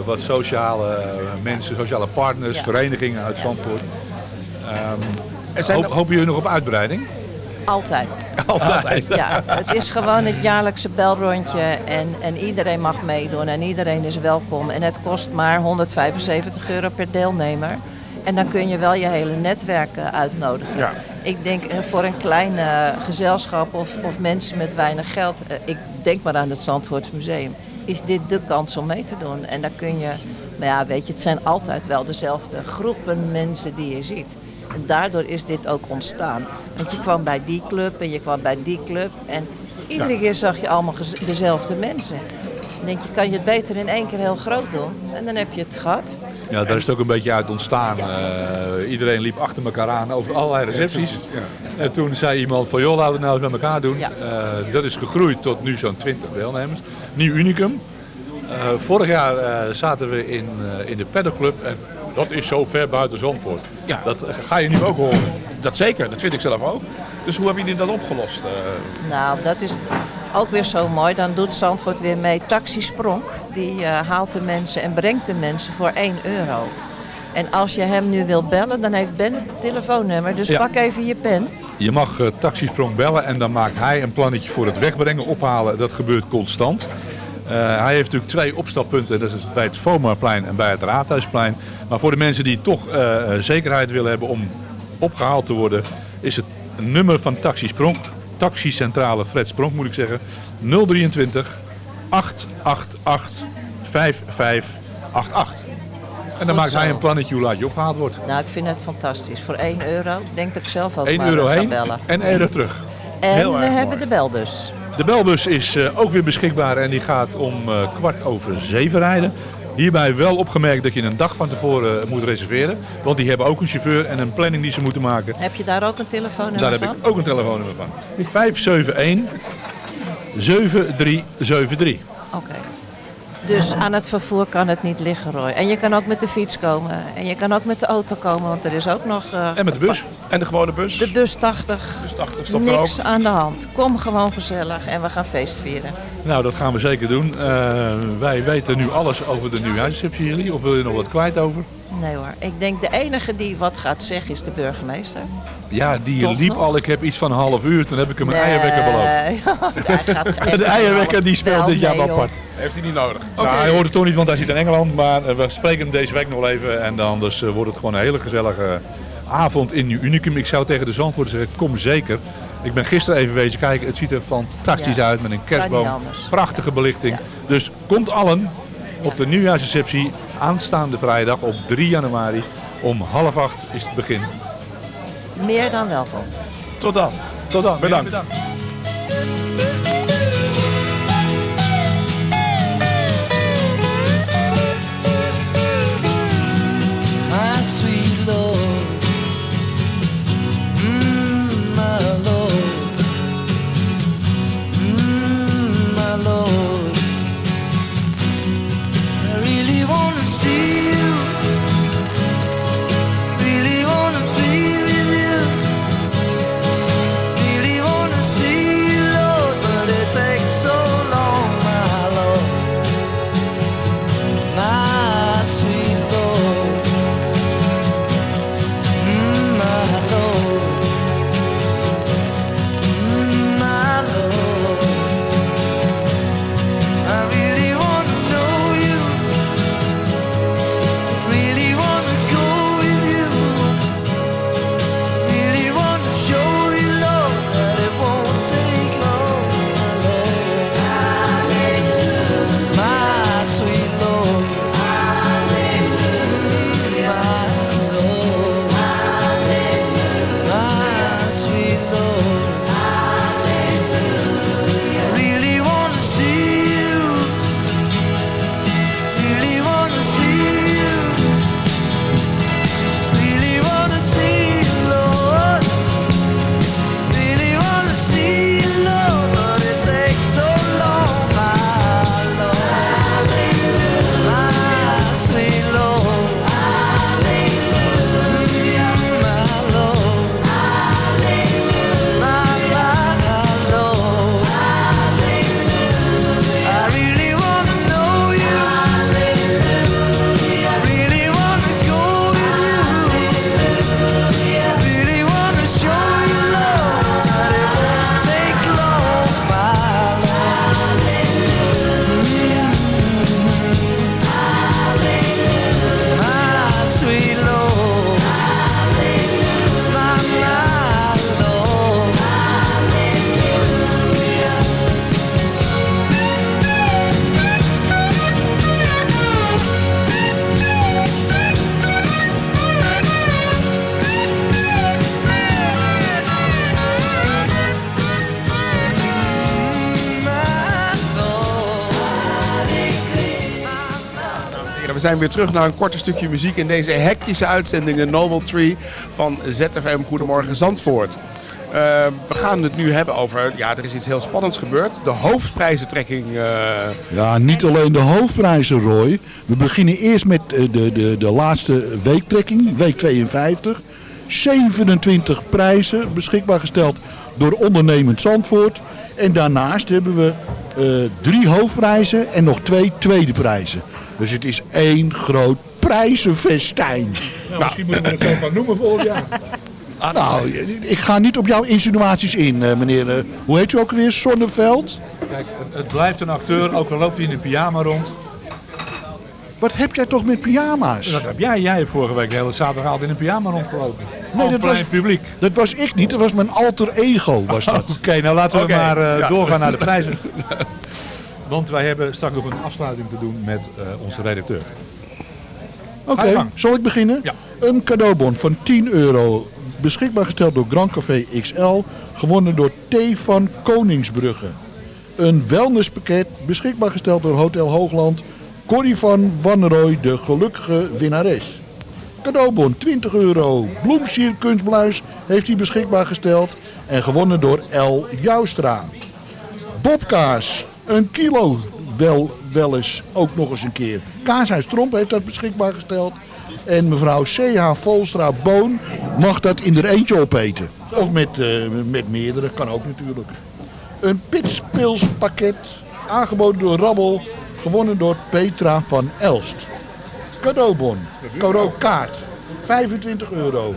wat sociale eh, mensen, sociale partners, Ja. verenigingen uit Zandvoort. Ehm, Er zijn Hoop, hopen jullie nog op uitbreiding? Altijd. Altijd. Ja, het is gewoon het jaarlijkse belrondje en, en iedereen mag meedoen en iedereen is welkom. En het kost maar 175 euro per deelnemer. En dan kun je wel je hele netwerk uitnodigen. Ja. Ik denk eh, voor een klein gezelschap of, of mensen met weinig geld, eh, ik denk maar aan het Zandvoorts Museum, is dit de kans om mee te doen. En dan kun je, maar ja, weet je, het zijn altijd wel dezelfde groepen mensen die je ziet. En daardoor is dit ook ontstaan. Want je kwam bij die club en je kwam bij die club. En iedere Ja. keer zag je allemaal dezelfde mensen. Dan denk je, kan je het beter in één keer heel groot doen? En dan heb je het gehad. Ja, daar is het ook een beetje uit ontstaan. Eh, iedereen liep achter elkaar aan over allerlei recepties. En toen zei iemand van, joh, laten we het nou eens met elkaar doen. Eh, dat is gegroeid tot nu zo'n 20 deelnemers. Nieuw unicum. Eh, vorig jaar eh, zaten we in, eh, in de paddelclub en dat is zo ver buiten Zandvoort. Ja. Dat eh, ga je nu ook horen. Dat zeker, dat vind ik zelf ook. Dus hoe hebben jullie dat opgelost? Eh, Nou, dat is ook weer zo mooi. Dan doet Zandvoort weer mee. Taxi Spronk, die eh, haalt de mensen en brengt de mensen voor 1 euro. En als je hem nu wil bellen, dan heeft Ben het telefoonnummer. Dus Ja. pak even je pen. Je mag eh, taxisprong bellen en dan maakt hij een plannetje voor het wegbrengen, ophalen. Dat gebeurt constant. Eh, hij heeft natuurlijk twee opstappunten. Dat is bij het Vomarplein en bij het Raadhuisplein. Maar voor de mensen die toch eh, eh, zekerheid willen hebben om opgehaald te worden... is het nummer van Taxisprong, taxicentrale Fred Sprong moet ik zeggen... 023 888 5588. En dan Goed maakt hij een plannetje hoe laat je opgehaald wordt. Nou, ik vind het fantastisch. Voor 1 euro. Ik denk dat ik zelf ook 1 maar euro heen bellen. en 1 euro terug. En Heel we hebben mooi. de belbus. De belbus is eh, ook weer beschikbaar en die gaat om eh, kwart over zeven rijden. Hierbij wel opgemerkt dat je een dag van tevoren eh, moet reserveren. Want die hebben ook een chauffeur en een planning die ze moeten maken. Heb je daar ook een telefoonnummer Daar heb van? ik ook een telefoonnummer van. 571 7373. Oké. Dus aan het vervoer kan het niet liggen, Roy. En je kan ook met de fiets komen. En je kan ook met de auto komen, want er is ook nog... eh, En met de bus. En de gewone bus? De bus 80. Bus 80 stopt er Niks ook. aan de hand. Kom gewoon gezellig en we gaan feest vieren. Nou, dat gaan we zeker doen. Eh, wij weten nu alles over de nieuwjaarsreceptie jullie. Of wil je nog wat kwijt over? Nee hoor. Ik denk de enige die wat gaat zeggen is de burgemeester. Ja, die Toch liep nog? al. Ik heb iets van een half uur. Toen heb ik hem een eierwekker beloofd. Nee, hij gaat De eierwekker die speelt dit jaar nee, wel apart. Heeft hij niet nodig. Nou, hij hoort het toch niet, want hij zit in Engeland. Maar eh, we spreken hem deze week nog even. En dan dus, eh, wordt het gewoon een hele gezellige avond in Nieuw Unicum. Ik zou tegen de Zandvoorters zeggen, kom zeker. Ik ben gisteren even wezen kijken. Het ziet er fantastisch Ja, uit met een kerstboom. Prachtige belichting. Dus komt allen op de nieuwjaarsreceptie aanstaande vrijdag op 3 januari. Om half acht is het begin. Meer dan welkom. Tot dan. Tot dan. Bedankt. My zijn weer terug naar een korte stukje muziek in deze hectische uitzending, de Noble Tree van ZFM Goedemorgen Zandvoort. Eh, we gaan het nu hebben over, ja, er is iets heel spannends gebeurd. De hoofdprijzentrekking. eh, Ja, niet alleen de hoofdprijzen, Roy. We beginnen eerst met eh, de, de, de laatste weektrekking, week 52. 27 prijzen beschikbaar gesteld door ondernemend Zandvoort. En daarnaast hebben we drie hoofdprijzen en nog twee tweede prijzen. Dus het is één groot prijzenfestijn. Nou, misschien moeten we het zo gaan noemen volgend jaar. Ah, nou, ik ga niet op jouw insinuaties in, eh, meneer. eh, hoe heet u ook weer? Zonneveld? Kijk, het, blijft een acteur, ook al loopt hij in een pyjama rond. Wat heb jij toch met pyjama's? Dat heb jij. Jij hebt vorige week de hele zaterdagavond in een pyjama rondgelopen. Nee, dat was, het publiek. dat was ik niet. Dat was mijn alter ego. Was dat. Oké, nou laten we maar eh, ja. doorgaan naar de prijzen. Want wij hebben straks nog een afsluiting te doen met eh, onze redacteur. Oké, zal ik beginnen? Ja. Een cadeaubon van 10 euro. Beschikbaar gesteld door Grand Café XL. Gewonnen door T van Koningsbrugge. Een wellnesspakket. Beschikbaar gesteld door Hotel Hoogland. Corrie van Wanrooy, de gelukkige winnares. Cadeaubon 20 euro. Bloemsier kunstbluis heeft hij beschikbaar gesteld. En gewonnen door L. Joustra. Bobkaas, een kilo wel, wel eens ook nog eens een keer. Kaashuis Tromp heeft dat beschikbaar gesteld. En mevrouw C.H. Volstra Boon mag dat in er eentje opeten. Of met, eh, met meerdere, kan ook natuurlijk. Een pitspilspakket, aangeboden door Rabbel, gewonnen door Petra van Elst. Cadeaubon, cadeaukaart, 25 euro.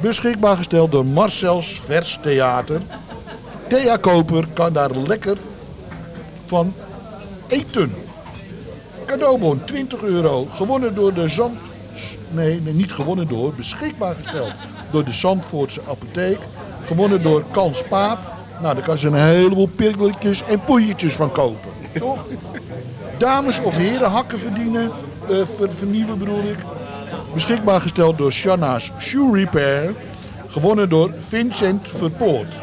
Beschikbaar gesteld door Marcel's Vers Theater. Thea Koper kan daar lekker van eten. Cadeaubon 20 euro. Gewonnen door de Zand... Nee, niet gewonnen door. Beschikbaar gesteld door de Zandvoortse apotheek. Gewonnen door Kans Paap. Nou, daar kan ze een heleboel pirkeltjes en poeiertjes van kopen. Toch? Dames of heren hakken verdienen. eh, ver- vernieuwen bedoel ik. Beschikbaar gesteld door Shanna's Shoe Repair. Gewonnen door Vincent Verpoort.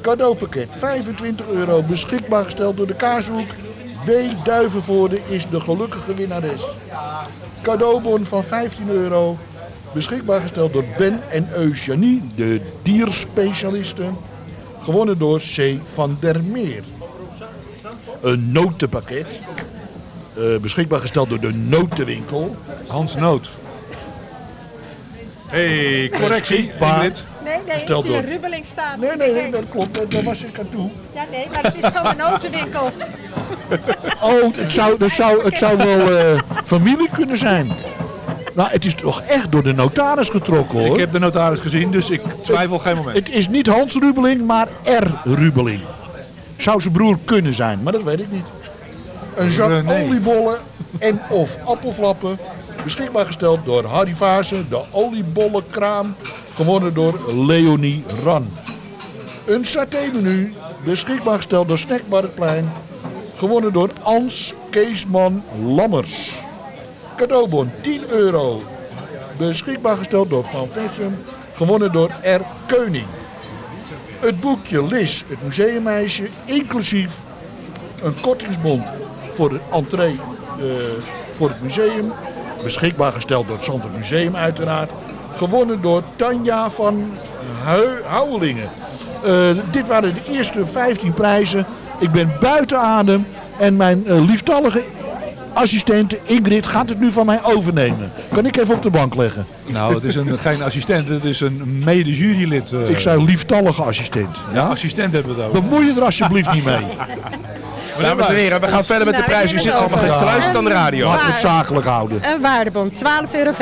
Cadeaupakket 25 euro. Beschikbaar gesteld door de Kaashoek. W. Duivenvoorde is de gelukkige winnares. Cadeaubon van 15 euro. Beschikbaar gesteld door Ben en Eugenie, de dierspecialisten. Gewonnen door C. van der Meer. Een notenpakket. eh, beschikbaar gesteld door de notenwinkel. Hans Noot. hey, correctie. Ingrid. Nee, nee, zie een rubbeling staan. Nee, nee, nee, dat klopt. Daar- was ik aan toe. Ja, nee, maar het is van de notenwinkel. Oh, het zou, het zou, het zou wel eh, familie kunnen zijn. Nou, het is toch echt door de notaris getrokken hoor. Ik heb de notaris gezien, dus ik twijfel geen moment. Het is niet Hans Rubeling, maar R. Rubeling. Zou zijn broer kunnen zijn, maar dat weet ik niet. Een zak René. oliebollen en of appelflappen. Beschikbaar gesteld door Harry Vaassen, de oliebollenkraam. Gewonnen door Leonie Ran. Een saté-menu, beschikbaar gesteld door Snackbar het Plein. Gewonnen door Ans Keesman Lammers. Cadeaubon 10 euro. Beschikbaar gesteld door Van Vessem. Gewonnen door R. Keuning. Het boekje Lis, het museummeisje, inclusief een kortingsbon voor de entree eh, voor het museum. Beschikbaar gesteld door het Zandvoort Museum uiteraard. Gewonnen door Tanja van Houwelingen. Eh, dit waren de eerste 15 prijzen. Ik ben buiten adem en mijn eh, lieftallige assistente Ingrid gaat het nu van mij overnemen. Kan ik even op de bank leggen? Nou, het is een, geen assistent, het is een mede-jurylid. eh. Ik zei lieftallige assistent. Ja, assistent hebben we het over. Bemoei je er alsjeblieft niet mee. Dames en heren, we gaan verder met de prijs. U zit allemaal erover. geluisterd aan de radio. Laten we het zakelijk houden. Een waardebon, 12,50 euro.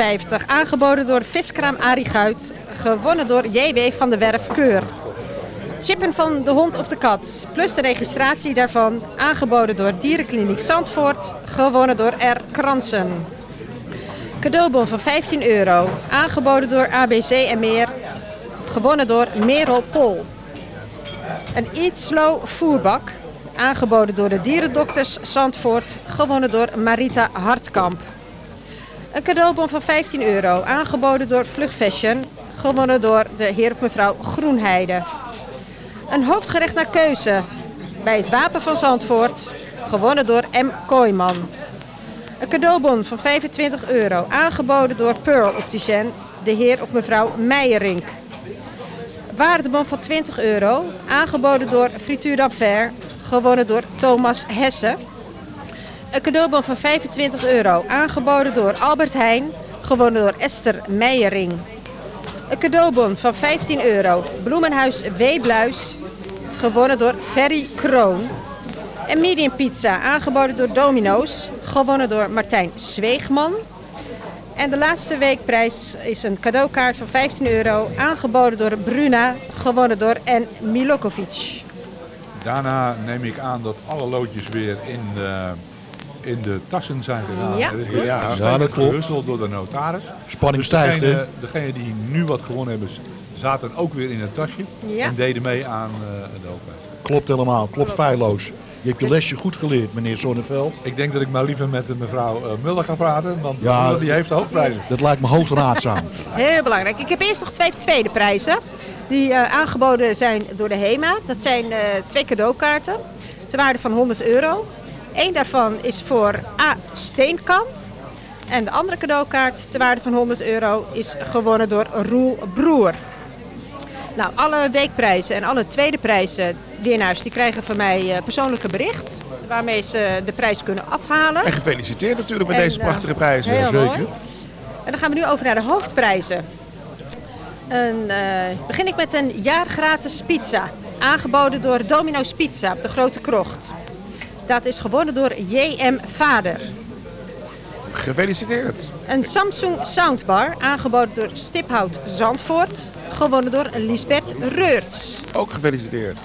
Aangeboden door viskraam Arie Guit. Gewonnen door JW van de Werf Keur. Chippen van de hond of de kat. Plus de registratie daarvan. Aangeboden door Dierenkliniek Zandvoort. Gewonnen door R. Kransen. Cadeaubon van 15 euro. Aangeboden door ABC en meer. Gewonnen door Merel Pol. Een Eat Slow voerbak. Aangeboden door de dierendokters Zandvoort. Gewonnen door Marita Hartkamp. Een cadeaubon van 15 euro. Aangeboden door Vlug Fashion. Gewonnen door de heer of mevrouw Groenheide. Een hoofdgerecht naar keuze. Bij het Wapen van Zandvoort. Gewonnen door M. Kooijman. Een cadeaubon van 25 euro, aangeboden door Pearl Opticien, de heer of mevrouw Meijerink. Waardebon van 20 euro, aangeboden door Frituur d'Enfer, gewonnen door Thomas Hesse. Een cadeaubon van 25 euro, aangeboden door Albert Heijn, gewonnen door Esther Meijering. Een cadeaubon van 15 euro, Bloemenhuis Weebluis, gewonnen door Ferry Kroon. Een medium pizza, aangeboden door Domino's, gewonnen door Martijn Zweegman. En de laatste weekprijs is een cadeaukaart van 15 euro, aangeboden door Bruna, gewonnen door N. Milokovic. Daarna neem ik aan dat alle loodjes weer in de, in de tassen zijn gedaan. Ja, Er is goed. weer Ja, stevig dat klopt. door de notaris. Spanning Dus stijgt, degene, die nu wat gewonnen hebben, zaten ook weer in het tasje. Ja. En deden mee aan eh, de hoofdprijs. Klopt helemaal, klopt feilloos. Je hebt je lesje goed geleerd, meneer Zonneveld. Ik denk dat ik maar liever met de mevrouw eh, Muller ga praten, want Ja. Die heeft de hoofdprijzen. Dat lijkt me hoogst raadzaam. Heel belangrijk. Ik heb eerst nog twee tweede prijzen. Die eh, aangeboden zijn door de HEMA. Dat zijn eh, twee cadeaukaarten. Ter waarde van 100 euro. Eén daarvan is voor A. Steenkamp. En de andere cadeaukaart ter waarde van 100 euro is gewonnen door Roel Broer. Nou, alle weekprijzen en alle tweede prijzen winnaars die krijgen van mij eh, persoonlijke bericht. Waarmee ze de prijs kunnen afhalen. En gefeliciteerd natuurlijk met En, deze prachtige prijzen. heel mooi. En dan gaan we nu over naar de hoofdprijzen. En, eh, begin ik met een jaar gratis pizza. Aangeboden door Domino's Pizza op de Grote Krocht. Dat is gewonnen door J.M. Vader. Gefeliciteerd. Een Samsung Soundbar, aangeboden door Stiphout Zandvoort. Gewonnen door Lisbeth Reurts. Ook gefeliciteerd.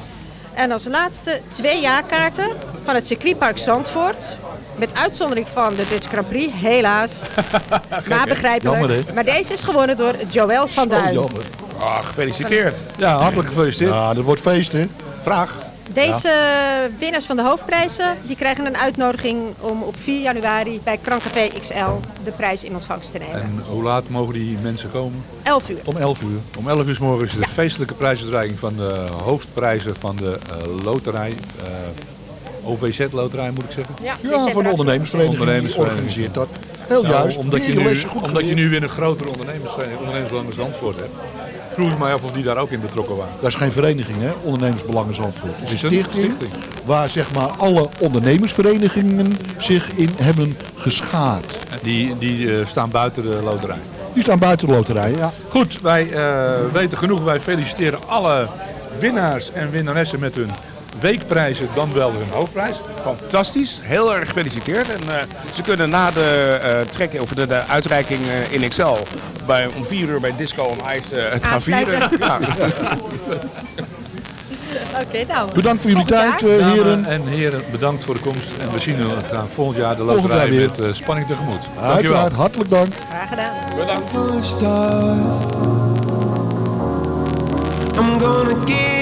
En als laatste twee jaarkaarten van het circuitpark Zandvoort. Met uitzondering van de Dutch Grand Prix, helaas. maar begrijpelijk. Jammer, maar deze is gewonnen door Joël van Duin. jammer. Ah, gefeliciteerd. Ja, hartelijk gefeliciteerd. Ja, dat wordt feest, hè? Vraag. Deze winnaars van de hoofdprijzen die krijgen een uitnodiging om op 4 januari bij Krancafé XL de prijs in ontvangst te nemen. En hoe laat mogen die mensen komen? 11 uur. Om 11 uur. Om 11 uur 's morgens is de feestelijke prijsuitreiking van de hoofdprijzen van de eh, loterij. eh, OVZ-loterij moet ik zeggen. Ja, Ja, van de ondernemersvereniging organiseert dat. Heel Nou, juist. Omdat je, nu, omdat je nu weer een grotere ondernemersvereniging, ondernemersbelangen Zandvoort hebt. Vroeg ik mij af of die daar ook in betrokken waren. Dat is geen vereniging, hè? Ondernemersbelangen Zandvoort. Het is Is een stichting, Stichting. waar zeg maar alle ondernemersverenigingen zich in hebben geschaard. En Die, die eh, staan buiten de loterij. Die staan buiten de loterij, ja. Goed, wij eh, weten genoeg. Wij feliciteren alle winnaars en winnaressen met hun weekprijzen, dan wel hun hoofdprijs. Fantastisch, heel erg gefeliciteerd. En eh, ze kunnen na de uh, trek, of de, de uitreiking uh, in Excel bij, om 4 uur bij Disco on Ice uh, het gaan vieren. Ja. Oké, okay, nou. Bedankt voor jullie tijd, heren. En heren, bedankt voor de komst. En we zien u gaan volgend jaar de loterij weer. met uh, spanning tegemoet. Dankjewel. Uiteraard, hartelijk dank. Graag gedaan. Bedankt. I'm gonna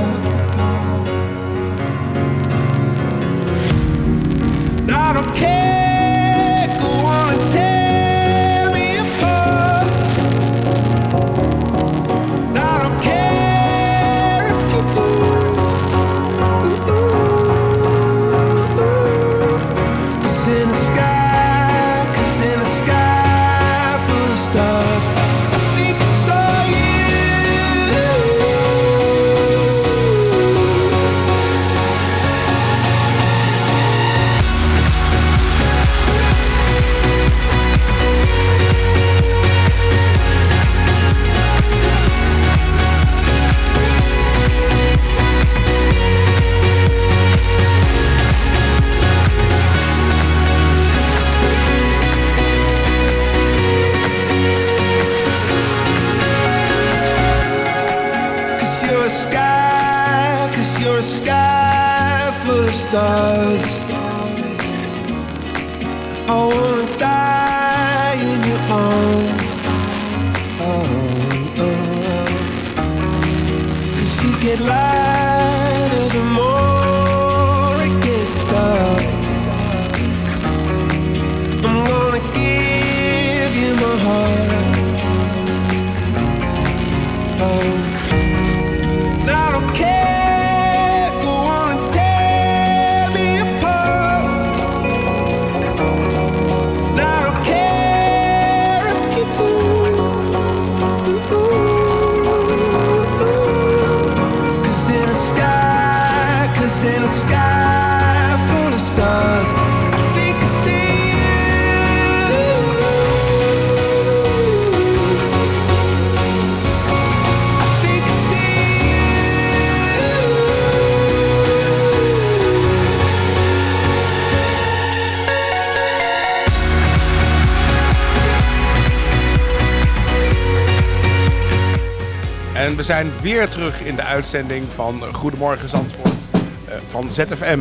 we zijn weer terug in de uitzending van Goedemorgen Zandvoort eh, van ZFM.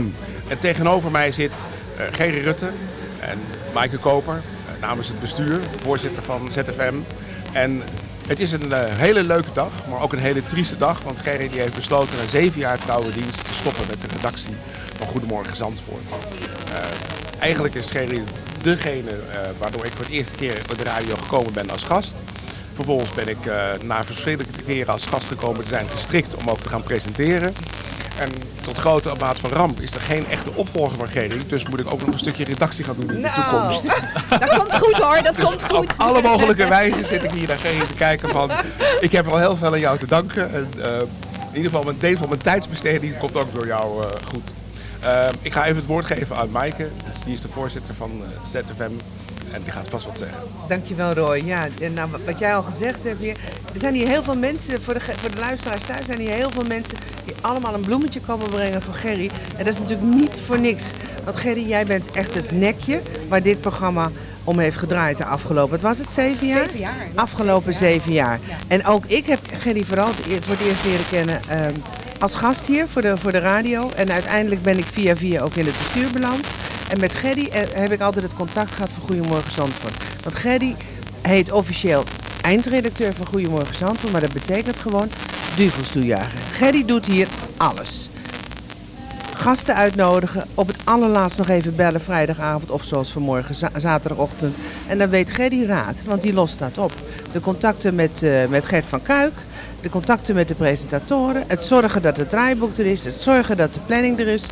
En tegenover mij zit eh Gerry Rutte en Maaike Koper eh, namens het bestuur, voorzitter van ZFM. En het is een hele leuke dag, maar ook een hele trieste dag. Want Gerry die heeft besloten na zeven jaar trouwe dienst te stoppen met de redactie van Goedemorgen Zandvoort. Eigenlijk is Gerry degene waardoor ik voor de eerste keer op de radio gekomen ben als gast. Vervolgens ben ik eh, na verschillende keren als gast gekomen te zijn gestrikt om ook te gaan presenteren. En tot grote maat van ramp is er geen echte opvolger van Gerry. Dus moet ik ook nog een stukje redactie gaan doen in de Nou, toekomst. dat komt goed hoor, dat komt Dus goed. Op alle mogelijke wijzen zit ik hier naar Gerry te kijken van... Ik heb al heel veel aan jou te danken. En, eh, in ieder geval mijn deel van mijn tijdsbesteding komt ook door jou eh, goed. Eh, ik ga even het woord geven aan Maaike. Die is de voorzitter van ZFM. En die gaat vast wat zeggen. Dankjewel Roy. Ja, en nou, wat jij al gezegd hebt hier. Er zijn hier heel veel mensen, voor de, voor de luisteraars thuis zijn hier heel veel mensen die allemaal een bloemetje komen brengen voor Gerry. En dat is natuurlijk niet voor niks. Want Gerry, jij bent echt het nekje waar dit programma om heeft gedraaid de afgelopen, wat was het, zeven jaar? Zeven jaar, Afgelopen zeven jaar. En ook ik heb Gerry vooral voor het eerst leren kennen ehm, als gast hier voor de, voor de radio. En uiteindelijk ben ik via via ook in het bestuur beland. En met Gerry eh, heb ik altijd het contact gehad voor Goedemorgen Zandvoort. Want Gerry heet officieel eindredacteur van Goedemorgen Zandvoort, maar dat betekent gewoon duvelstoejager. Gerry doet hier alles. Gasten uitnodigen, op het allerlaatst nog even bellen vrijdagavond of zoals vanmorgen za- zaterdagochtend. En dan weet Gerry raad, want die lost dat op. De contacten met, eh, met Gert van Kuik, de contacten met de presentatoren, het zorgen dat het draaiboek er is, het zorgen dat de planning er is.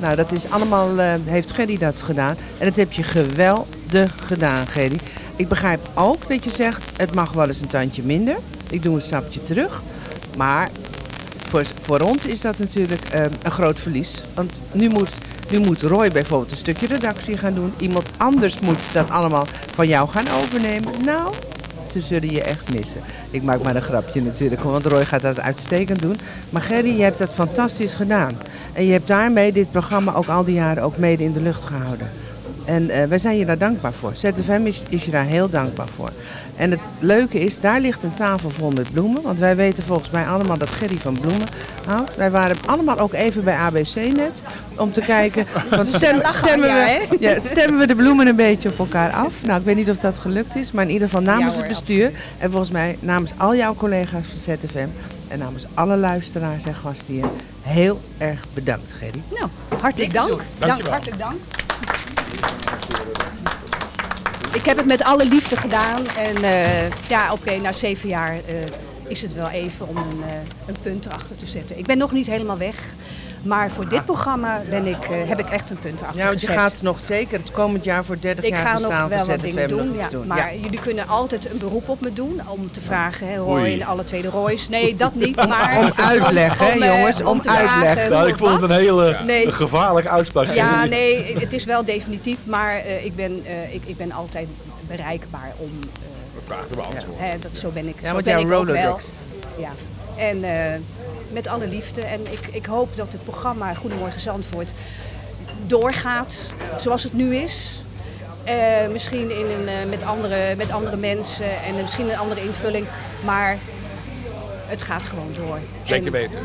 Nou, dat is allemaal, eh, heeft Gerry dat gedaan. En dat heb je geweldig gedaan, Gerry. Ik begrijp ook dat je zegt, het mag wel eens een tandje minder. Ik doe een stapje terug. Maar voor, voor ons is dat natuurlijk eh, een groot verlies. Want nu moet, nu moet Roy bijvoorbeeld een stukje redactie gaan doen. Iemand anders moet dat allemaal van jou gaan overnemen. Nou, ze zullen je echt missen. Ik maak maar een grapje natuurlijk, want Roy gaat dat uitstekend doen. Maar Gerry, je hebt dat fantastisch gedaan. En je hebt daarmee dit programma ook al die jaren ook mede in de lucht gehouden. En eh, wij zijn je daar dankbaar voor. ZFM is, is je daar heel dankbaar voor. En het leuke is, daar ligt een tafel vol met bloemen. Want wij weten volgens mij allemaal dat Gerry van bloemen houdt. Wij waren allemaal ook even bij ABC net. Om te kijken, want stem- stemmen, we, ja, stemmen we de bloemen een beetje op elkaar af. Nou, ik weet niet of dat gelukt is. Maar in ieder geval namens het bestuur. En volgens mij namens al jouw collega's van ZFM. En namens alle luisteraars en gasten hier. Heel erg bedankt, Gerry. Nou, hartelijk dank. dank hartelijk dank. Ik heb het met alle liefde gedaan. En eh, ja, oké, na zeven jaar eh, is het wel even om een, eh, een punt erachter te zetten. Ik ben nog niet helemaal weg. Maar voor dit programma ben ik, eh, heb ik echt een punt Ja, want je gaat nog zeker het komend jaar voor 30 Ik jaar ga nog bestaan wel van wat ZFM dingen doen, ja. doen. maar Ja. jullie kunnen altijd een beroep op me doen om te vragen, hè, Roy en alle tweede Roy's. Nee, dat niet, maar... Om uitleg, hè, om, eh, jongens, om te uitleg. vragen Nou, ik vond het een hele Nee. gevaarlijke uitspraak. Ja, nee, het is wel definitief, maar eh, ik, ben, eh, ik, ik ben altijd bereikbaar om... eh, Vraag te beantwoorden. hè, dat, zo ben ik, Ja, zo want ben jouw ik ook wel. Rolodex. Ja. En eh, met alle liefde. En ik, ik hoop dat het programma Goedemorgen Zandvoort doorgaat zoals het nu is. Eh, misschien in een, eh, met, andere, met andere mensen en misschien een andere invulling. Maar het gaat gewoon door. Zeker En weten.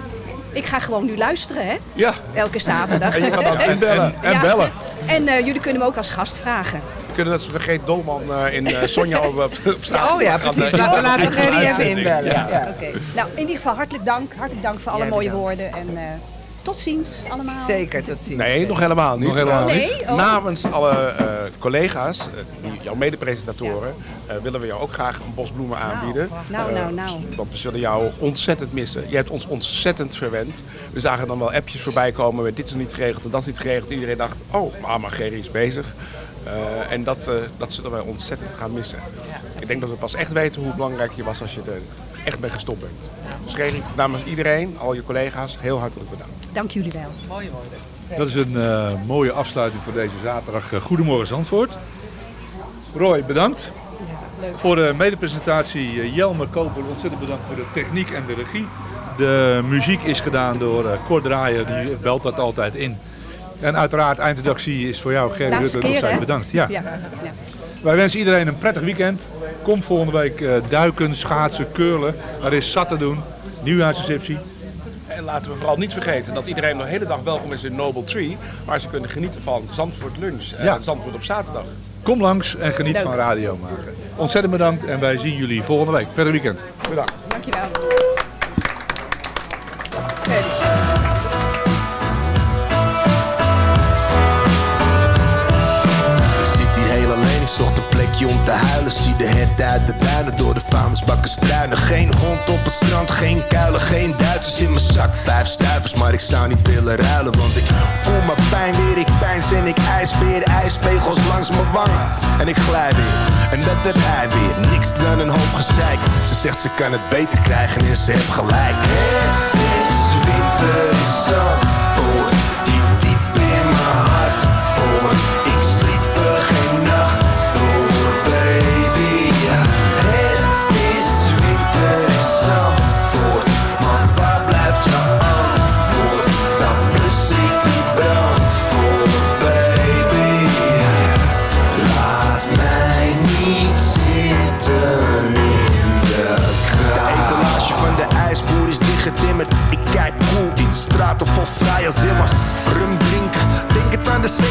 Ik ga gewoon nu luisteren, hè? Ja. Elke zaterdag. En je kan ook inbellen. En bellen. En eh, jullie kunnen me ook als gast vragen. We kunnen dat vergeet Dolman eh, in eh, Sonja op, op, op zaterdag. Oh ja, gaan, precies. eh, Laten we Gerry even inbellen. Ja. Ja, oké. Nou, in ieder geval hartelijk dank. Hartelijk dank voor alle mooie bedankt. woorden. En eh, tot ziens allemaal. Zeker, tot ziens. Nee, nog helemaal niet. Nog helemaal Eh, niet. Oh. Namens alle eh, collega's, eh, jouw medepresentatoren, eh, willen we jou ook graag een bos bloemen aanbieden. nou, Eh, nou, nou. Want we zullen jou ontzettend missen. Je hebt ons ontzettend verwend. We zagen dan wel appjes voorbij komen met dit is nog niet geregeld en dat is niet geregeld. Iedereen dacht, oh, mama Gerry is bezig. Eh, en dat, eh, dat zullen wij ontzettend gaan missen. Ik denk dat we pas echt weten hoe belangrijk je was als je er echt mee gestopt bent. Dus Gerry, namens iedereen, al je collega's, heel hartelijk bedankt. Dank jullie wel. Mooi, mooi. Dat is een eh, mooie afsluiting voor deze zaterdag. Goedemorgen Zandvoort. Roy, bedankt. Voor de medepresentatie Jelmer Koper, ontzettend bedankt voor de techniek en de regie. De muziek is gedaan door eh Cor Draaier, die belt dat altijd in. En uiteraard eindredactie is voor jou, Gerry Rutte, nog keer, steeds hè? bedankt. Ja. ja. ja. Wij wensen iedereen een prettig weekend. Kom volgende week eh, duiken, schaatsen, curlen. Er is zat te doen. Nieuwjaarsreceptie. En laten we vooral niet vergeten dat iedereen de hele dag welkom is in Noble Tree. Waar ze kunnen genieten van Zandvoort Lunch. en Ja. Zandvoort op zaterdag. Kom langs en geniet Leuk. van radio maken. Ontzettend bedankt en wij zien jullie volgende week. Prettig weekend. Bedankt. Dankjewel. Om te huilen. Zie de het uit de duinen door de vuilnisbakken struinen. Geen hond op het strand, geen kuilen, geen Duitsers in mijn zak. Vijf stuivers, maar ik zou niet willen ruilen. Want ik voel mijn pijn weer, ik pijns en ik ijsbeer. Ijspegels langs mijn wangen en ik glij weer. En dat heb hij weer, niks dan een hoop gezeik. Ze zegt ze kan het beter krijgen en ze heeft gelijk. Het is winter in